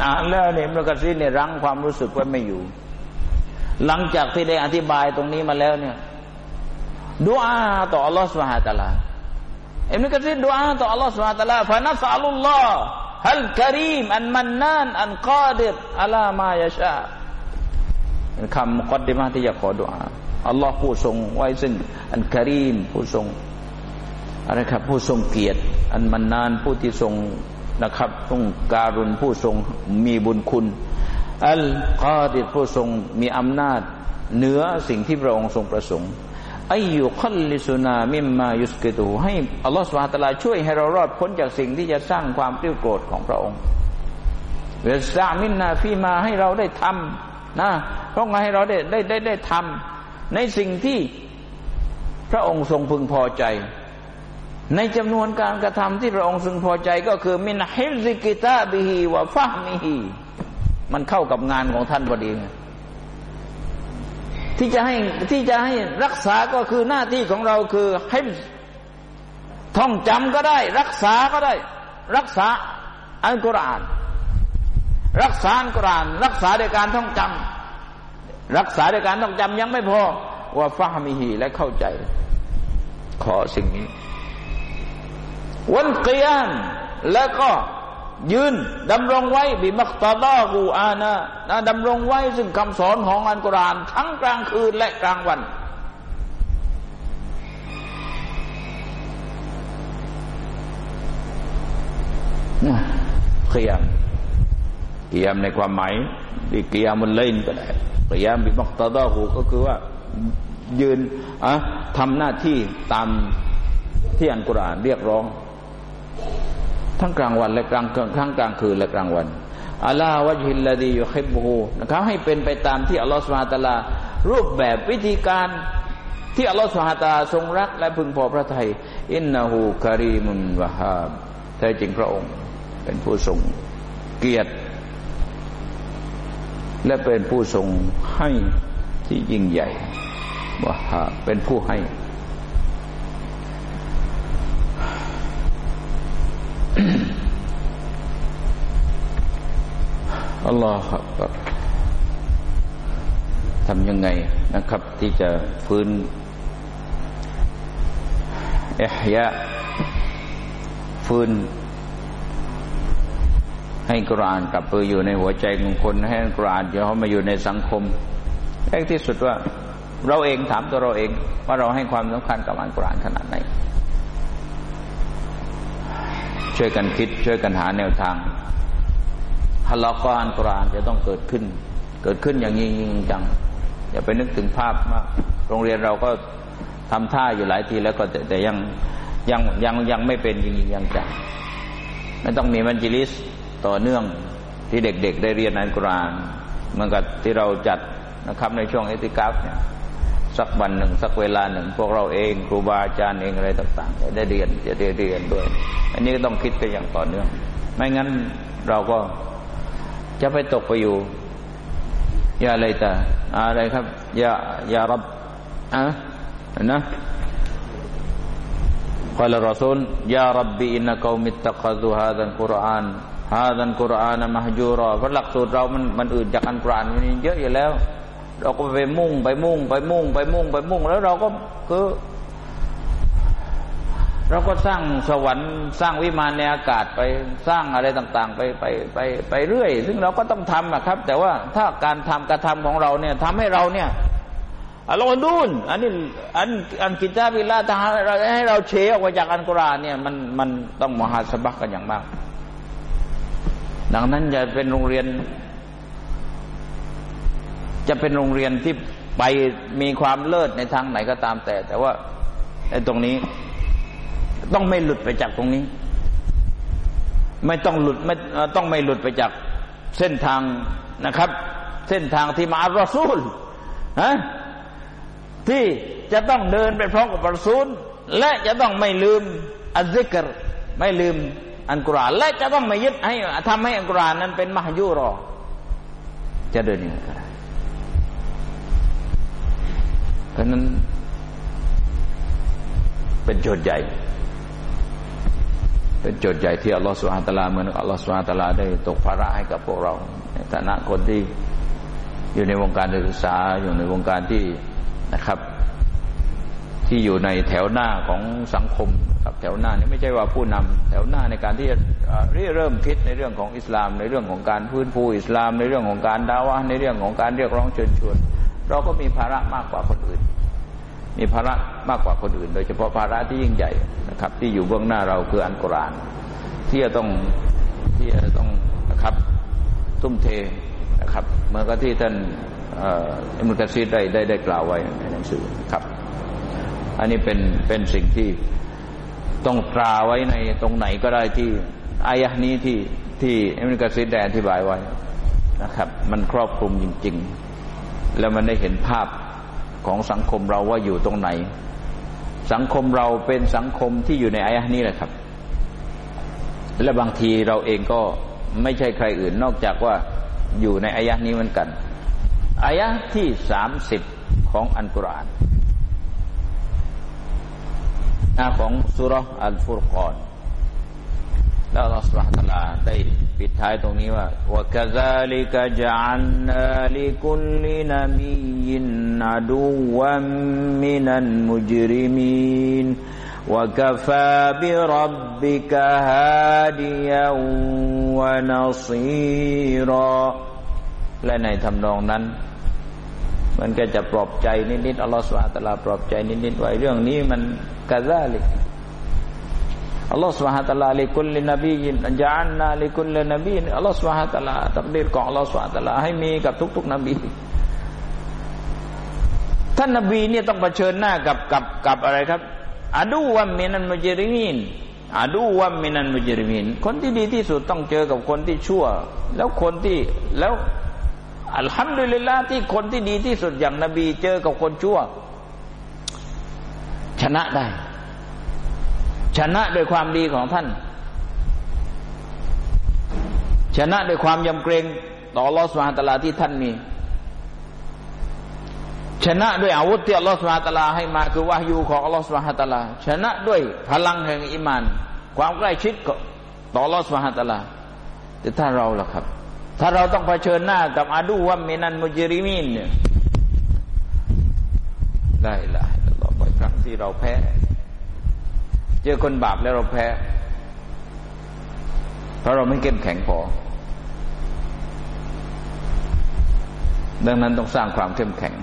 อ่านแล้วเนี่ยมันกซีเนี่ยรั้งความรู้สึกไว้ไม่อยู่ หลังจากที่ได้อธิบายตรงนี้มาแล้วเนี่ยดูอาต่อ Allah Subhanahu Wa Taala อิบนุกะซีรดูอาต่อ Allah Subhanahu Wa Taala ฟะนัสอัลลอฮ์ ฮัลกรีมอันมันนานอันกาดิรอัลามายาชาคำมุกดดิมาที่จะขอดุอาอัลลอฮ์ผู้ทรงไว้ซึ่ง อันกรีมผู้ทรงอะไรครับ ผู้ทรงเกียรติ อันมันนานผู้ที่ทรงนะครับต้องการุณผู้ทรงมีบุญคุณ อัลกาดิรผู้ทรงมีอำนาจเหนือสิ่งที่พระองค์ทรงประสงค์ أن يخلصنا مما يسخطه ให้อัลลอฮฺสุบฮาตะลาช่วยให้เรารอดพ้นจากสิ่งที่จะสร้างความเกรี้ยวโกรธของพระองค์ويستعملنا فيما ให้เราได้ทำนะเพราะไงให้เราได้ได้ได้ได้ทำในสิ่งที่พระองค์ทรงพึงพอใจ ในจำนวนการกระทำที่พระองค์ทรงพอใจก็คือمن حفظ كتابه وفهمهมันเข้ากับงานของท่านพอดี ที่จะให้ที่จะให้รักษาก็คือหน้าที่ของเราคือให้ท่องจำก็ได้ รักษาก็ได้ รักษาอัลกุรอาน รักษาอัลกุรอาน รักษาโดยการท่องจำรักษาโดยการท่องจำยังไม่พอว่าฟาฮมิฮีและเข้าใจ ขอสิ่งนี้ วันกิยามแล้วก็ ยืนดำรงไว้บิมักตาดากูอานะนะดำรงไว้ซึ่งคำสอนของอันกุรานทั้งกลางคืนและกลางวันขยามขยามในความหมายดีขยามุลเล่นก็ได้ขยามบิมักตาดากูก็คือว่า ยืนอะทำหน้าที่ตามที่อันกุรานเรียกร้อง ทั้งกลางวันและกลางทั้งกลางคืนและกลางวันอัลลอฮฺวะจิลลดีอยุคิบูนะครับให้เป็นไปตามที่อัลลอฮฺสุฮาตะลา รูปแบบวิธีการที่อัลลอฮฺสุฮาตาทรงรัก และพึงพอพระทัยอินนาหูคารีมุนวะฮาบแท้จริงพระองค์เป็นผู้ทรงเกียรติ และเป็นผู้ทรงให้ที่ยิ่งใหญ่วะฮาเป็นผู้ให้ อัลลอฮฺครับทำยังไงนะครับ ที่จะฟื้นเอยะฟื้น ให้กรานกลับไปอยู่ในหัวใจของคน ให้กรานจะเขามาอยู่ในสังคมแรกที่สุดว่า เราเองถามตัวเราเอง ว่าเราให้ความสำคัญกับอันกรานขนาดไหน ช่วยกันคิด ช่วยกันหาแนวทางฮัลลอกอันกรานจะต้องเกิดขึ้น เกิดขึ้นอย่างยิ่งยิ่งจังอย่าไปนึกถึงภาพว่าโรงเรียนเราก็ทำท่าอยู่หลายทีแล้วก็แต่แต่ยังยังยังยังไม่เป็นจริงๆยังจังไม่ต้องมีมัจิลิสต่อเนื่องที่เด็กๆ ได้เรียนอัลกุรานเหมือนกับที่เราจัดนะครับในช่วงเอติกาฟเนี่ย สักวันหนึ่ง สักเวลาหนึ่ง พวกเราเองครูบาอาจารย์เองอะไรต่างๆจะได้เรียนจะได้เรียนด้วย อันนี้ก็ต้องคิดไปอย่างต่อเนื่อง ไม่งั้นเราก็จะไปตกไปอยู่ยาอะไรแต่อะไรครับยายารับอะนะข้อาลรอซูลยารับบีอินนักอมิตตะคัดูฮาดันคุรานฮาดันคุรานมหจูรอเพราะหลักสูตรเรามันมันอื่นจากอันกรานมันเยอะอยู่แล้ว เราก็ไปมุ่งไปมุ่ง ไปมุ่ง ไปมุ่ง ไปมุ่ง แล้วเราก็คือเราก็สร้างสวรรค์สร้างวิมานในอากาศไปสร้างอะไรต่างๆ ไปไปไปไปเรื่อย ซึ่งเราก็ต้องทำนะครับ แต่ว่าถ้าการทำกระทำของเราเนี่ยทำให้เราเนี่ยอัลลอฮ์ดูนอันนี้อันอันกิจาบิลาทหารเราให้เราเชออกมาจากอันกุรานเนี่ยมันมันต้องมหาสบักกันอย่างมาก ดังนั้นจะเป็นโรงเรียน จะเป็นโรงเรียนที่ไปมีความเลิศในทางไหนก็ตามแต่ แต่ว่าในตรงนี้ ต้องไม่หลุดไปจากตรงนี้ ไม่ต้องหลุดไม่ต้องไม่หลุดไปจากเส้นทางนะครับ เส้นทางที่มาอัลรอซูลฮะที่จะต้องเดินไปพร้อมกับอัลรอซูล และจะต้องไม่ลืมอัลซิกรไม่ลืมอันกุรานและจะต้องไม่ยึดให้ทำให้อันกุรานนั้นเป็นมหยูรอจะเดินยังไงก็ได้เพ ราะนั้น เป็นโจทย์ใหญ่ เป็นโจทย์ใหญ่ที่อัลลอฮฺสุฮาตลาเหมือนอัลลอฮฺสุฮาตลาได้ตกภาระให้กับพวกเรา ในฐานะคนที่อยู่ในวงการศึกษาอยู่ในวงการที่นะครับ ที่อยู่ในแถวหน้าของสังคมครับแถวหน้านี่ไม่ใช่ว่าผู้นำแถวหน้าในการที่จะเริ่มคิดในเรื่องของอิสลาม ในเรื่องของการพื้นฟูอิสลาม ในเรื่องของการดาวะในเรื่องของการเรียกร้องเชิญชวน เราก็มีภาระมากกว่าคนอื่น มีภาระมากกว่าคนอื่น โดยเฉพาะภาระที่ยิ่งใหญ่นะครับ ที่อยู่เบื้องหน้าเราคืออันกุรานที่จะต้องที่จะต้องนะครับทุ่มเทนะครับเมื่อก็ที่ท่านอิมุตซีได้ได้ได้กล่าวไว้ในหนังสือครับ อันนี้เป็นเป็นสิ่งที่ต้องตราไว้ในตรงไหนก็ได้ที่อายะนี้ที่ที่อิมุตซีได้อธิบายไว้นะครับ มันครอบคลุมจริง ๆ แล้วมันได้เห็นภาพ ของสังคมเราว่าอยู่ตรงไหน สังคมเราเป็นสังคมที่อยู่ในอายะนี้แหละครับ และบางทีเราเองก็ไม่ใช่ใครอื่นนอกจากว่าอยู่ในอายะนี้เหมือนกันอายะที่สามสิบของอันกุรอานของสุรอัลฟุรกอน แล้วอัลลอฮฺสุบตลาได้ปิดท้ายตรงนี้ว่าว่าคซาลิกะจันนาลิคุลลินบียินนาดูวัมมินันมุจริมีนว่าคฟาบิรับบิกะฮาดิยะวะนัซีรอและในทำนองนั้น มันก็จะปลอบใจนิดๆอัลลอฮฺสุบตลาปลอบใจนิดๆไว้เรื่องนี้มันกะซาลิก อัลลอฮฺสุบฮฺตะลาลิคุลลินบียินจานนาลิคุลลินบีอัลลอฮฺสุบฮฺตะลาตักดีรของอัลลอฮฺสุบฮฺตะลาให้มีกับทุกๆนบีท่านนบีเนี่ยต้องเผชิญหน้ากับกับกับอะไรครับอาดูวัมมินันมุจริมินอาดูวัมมินันมุจริมิน คนที่ดีที่สุดต้องเจอกับคนที่ชั่ว แล้วคนที่แล้วอัลฮัมดุลิลละที่คนที่ดีที่สุดอย่างนบี เจอกับคนชั่ว ชนะได้ ชนะโดยความดีของท่าน ชนะโดยความยำเกรงต่อลอสมาตลาที่ท่านมี ชนะด้วยอาวุธที่อัลลอฮฺสุบฮตลาให้มาคือวายูของอัลลอฮฺสุบฮตลาชนะด้วยพลังแห่งอิมาน ความใกล้ชิดต่ออัลลอฮฺสุบฮตลาแต่ถ้าเราล่ะครับ ถ้าเราต้องเผชิญหน้ากับอาดูวัมมินันมุจริมินเนี่ยได้ละเราบ่อยครั้งที่เราแพ้ เจอคนบาปแล้วเราแพ้ เพราะเราไม่เข้มแข็งพอ ดังนั้นต้องสร้างความเข้มแข็ง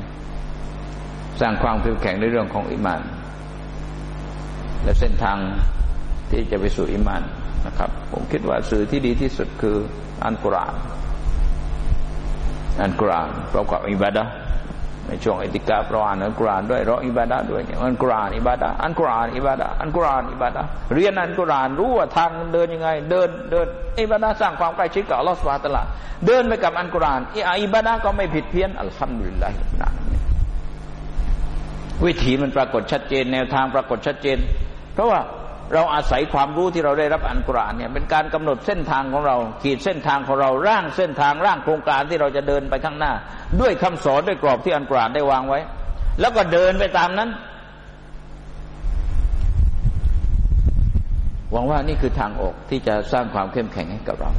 สร้างความเข้มแข็งในเรื่องของอิมาน และเส้นทางที่จะไปสู่อิมานนะครับ ผมคิดว่าสื่อที่ดีที่สุดคืออันกุรานอันกุรานประกอบอิบาดะ ในช่วงอิติกาเราอ่านอันกุรานด้วยรออิบาดะด้วยเนี่ยอันกุรานอิบาดะอันกุรานอิบาดะอันกุรานอิบาดะเรียนอันกุรานรู้ว่าทางเดินยังไง เดินเดินอิบาดะสร้างความใกล้ชิดกับอัลลอฮฺสุบฮาตะลาเดินไปกับอันกุรานอิบาดะก็ไม่ผิดเพี้ยนอัลฮัมดุลิลลาฮินาวิถีมันปรากฏชัดเจน แนวทางปรากฏชัดเจน เพราะว่า เราอาศัยความรู้ที่เราได้รับอันกรานเนี่ยเป็นการกำหนดเส้นทางของเรา ขีดเส้นทางของเราร่างเส้นทางร่างโครงการที่เราจะเดินไปข้างหน้า ด้วยคำสอนด้วยกรอบที่อันกรานได้วางไว้ แล้วก็เดินไปตามนั้น หวังว่านี่คือทางออกที่จะสร้างความเข้มแข็งให้กับเรา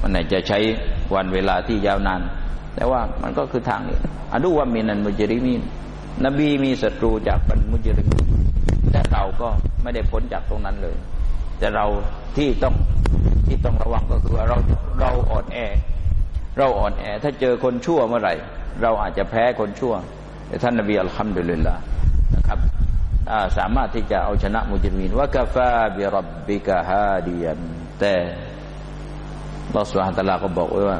มันไหนจะใช้วันเวลาที่ยาวนาน แต่ว่ามันก็คือทางนี้อดูว่ามีนันมุจริมีน นบีมีศัตรูจากบรรมุจริมีแต่เราก็ไม่ได้พ้นจากตรงนั้นเลย แต่เราที่ต้องที่ต้องระวังก็คือเราเราอ่อนแอ เราอ่อนแอ ถ้าเจอคนชั่วเมื่อไหร่ เราอาจจะแพ้คนชั่ว แต่ท่านนบีอัลฮัมดุลิลละนะครับสามารถที่จะเอาชนะมุจิมินว่ากาฟาบิรับบิกะฮาดียนแต่ลอสวาตลาก็บอกไว้ว่า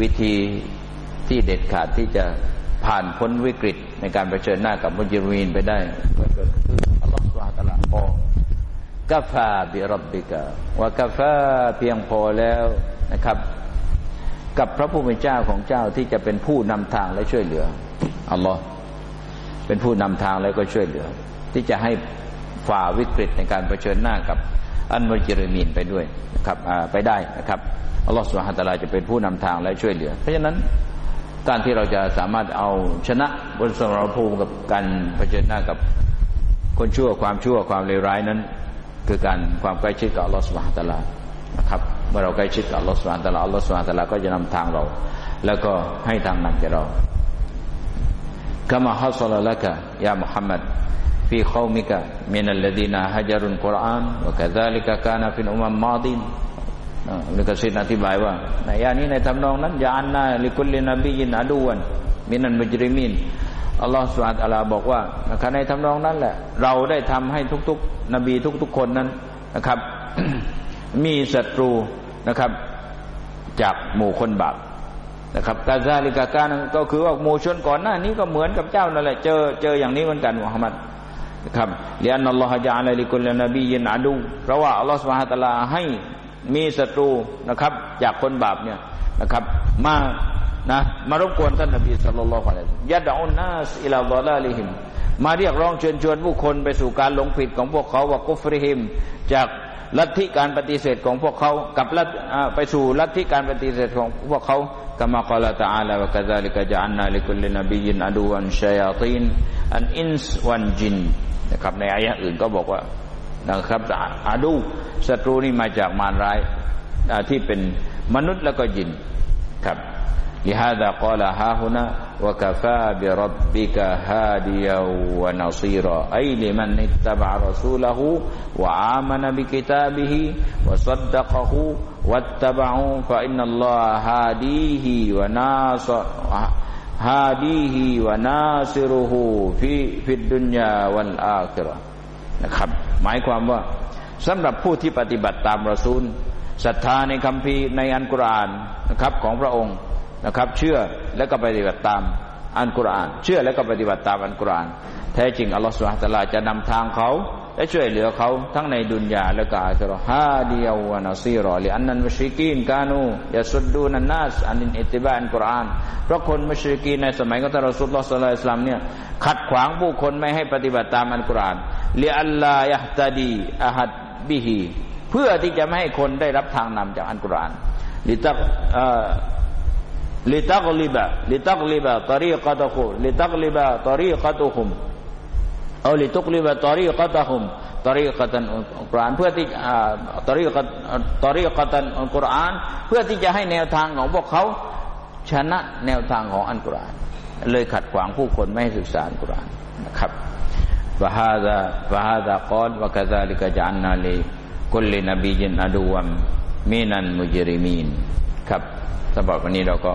วิธีที่เด็ดขาดที่จะ ผ่านพ้นวิกฤตในการเผชิญหน้ากับมุจมินไปได้ก็คืออัลลอฮฺสุบฮาตะลาพอกาฟาบิรับบิกะว่ากาฟาเพียงพอแล้วนะครับ กับพระผู้เป็นเจ้าของเจ้าที่จะเป็นผู้นำทางและช่วยเหลืออัลลอฮ์เป็นผู้นำทางแล้วก็ช่วยเหลือ ที่จะให้ฝ่าวิกฤตในการเผชิญหน้ากับอันมุจริมีนไปด้วยนะครับไปได้นะครับอัลลอฮฺสุบฮาตลาจะเป็นผู้นำทางและช่วยเหลือ เพราะฉะนั้น การที่เราจะสามารถเอาชนะบนสมรภูมิกับการเผชิญหน้ากับคนชั่วความชั่วความเลวร้ายนั้น คือการความใกล้ชิดกับอัลลอฮฺสุบฮานตะลานะครับเมื่อเราใกล้ชิดกับอัลลอฮฺสุบฮานตะลาอัลลอฮฺสุบฮานตะลาก็จะนำทางเรา แล้วก็ให้ทางนำแก่เรา كما حصل لك يا محمد في قومك من الذين هجروا القرآن وكذلك كان في الأمم الماضين อัลกษิณอธิบายว่าในยานี้ในทำนองนั้นยานนาลิคุลินบียินอดูวันมินันมุจริมินอัลลอฮฺสุบฮานอัลาบอกว่านะครับในทำนองนั้นแหละ เราได้ทำให้ทุกๆ นบีทุกๆคนนั้นนะครับ มีศัตรูนะครับ จากหมู่คนบาปนะครับกาซาลิกาการก็คือว่าหมู่ชนก่อนหน้านี้ก็เหมือนกับเจ้านั่นแหละเจอเจออย่างนี้เหมือนกันมุฮัมมัดนะครับเรียนอัลลอฮฺจะอะไรลิคุลนบียินอดูเพราะว่าอัลลอฮฺสุบฮานตะลาให้ มีศัตรูนะครับ จากคนบาปเนี่ยนะครับ มานะมารบกวนท่านนบีสุลต่านละฮ์อะลัยฮิยะดอุนนัสอิลาดอลาลิฮิมมาเรียกร้องเชิญชวนผู้คนไปสู่การหลงผิดของพวกเขาว่ากุฟริฮิม จากลัทธิการปฏิเสธของพวกเขากับลัทไปสู่ลัทธิการปฏิเสธของพวกเขากามากล่าวตะอาลาวะกะซาลิกะจอันนาลิคุลินบียินอดูวันชัยาตีนอันอินส์วันจินนะครับในอายะอื่นก็บอกว่า นะครับอาดูศัตรูนี่มาจากมารร้ายที่เป็นมนุษย์แล้วก็ยินครับ لهذا قال ها هنا وكفى بربك هاديا ونصيرا أي لمن اتبع رسوله وآمن بكتابه وصدقه واتبعوا فإن الله هاديه وناصر هاديه وناصره في في الدنيا والآخرة นะครับ หมายความว่าสำหรับผู้ที่ปฏิบัติตามรอซูลศรัทธาในคำพีในอันกุรอานนะครับของพระองค์นะครับ เชื่อและก็ปฏิบัติตามอันกุรอาน เชื่อและก็ปฏิบัติตามอันกุรอาน แท้จริงอัลลอฮฺสุลตาราจะนำทางเขา และช่วยเหลือเขาทั้งในดุนยาและกาจะรอฮาดียววานาซีรอลิอันนันมุชริกีนกานูยาสุดดูนันนัสอันอิติบานกุรานเพราะคนมุชริกีนในสมัยของท่านรสุลลอฮ์สัลลัลลอฮุลัมเนี่ยขัดขวางผู้คนไม่ให้ปฏิบัติตามอันกุรานลิอัลลายฮตาดีอาฮัดบิฮีเพื่อที่จะไม่ให้คนได้รับทางนำจากอันกุรานลิตักลิตักลิบะลิตักลิบะตรีกะตุคุลิตักลิบะตรีกะตุคุม เอาลิตุกลิบตอรีกัตะฮุมตอรีกัตันอัลกุรอานเพื่อที่ตอรีกัตอรีกัตันอัลกุรอานเพื่อที่จะให้แนวทางของพวกเขาชนะแนวทางของอัลกุรอานเลยขัดขวางผู้คนไม่ให้ศึกษาอัลกุรอานนะครับฟะฮาดะฟะฮาดะกอลวะกะซาลิกะจันนาลีกุลลินบีจินอดูวัมมีนันมุจริมีนครับสำหรับวันนี้เราก็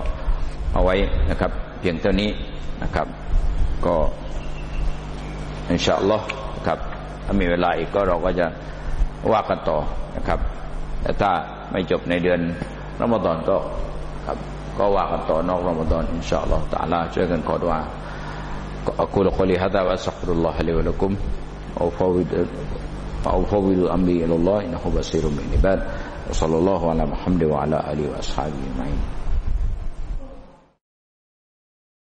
เอาไว้นะครับ เพียงเท่านี้นะครับ ก็ อินชาอัลลอฮ์ครับถ้ามีเวลาอีกก็เราก็จะว่ากันต่อนะครับ แต่ถ้าไม่จบในเดือนรอมฎอนก็ครับก็ว่ากันต่อนอกรอมฎอนอินชาอัลลอฮ์ตาลาช่วยกันขอดุอา أقول قولي هذا وأستغفر الله لي ولكم وأفوض وأفوض أمري إلى الله إنه بصير بالعباد وصلى الله على محمد وعلى آله وأصحابه أجمعين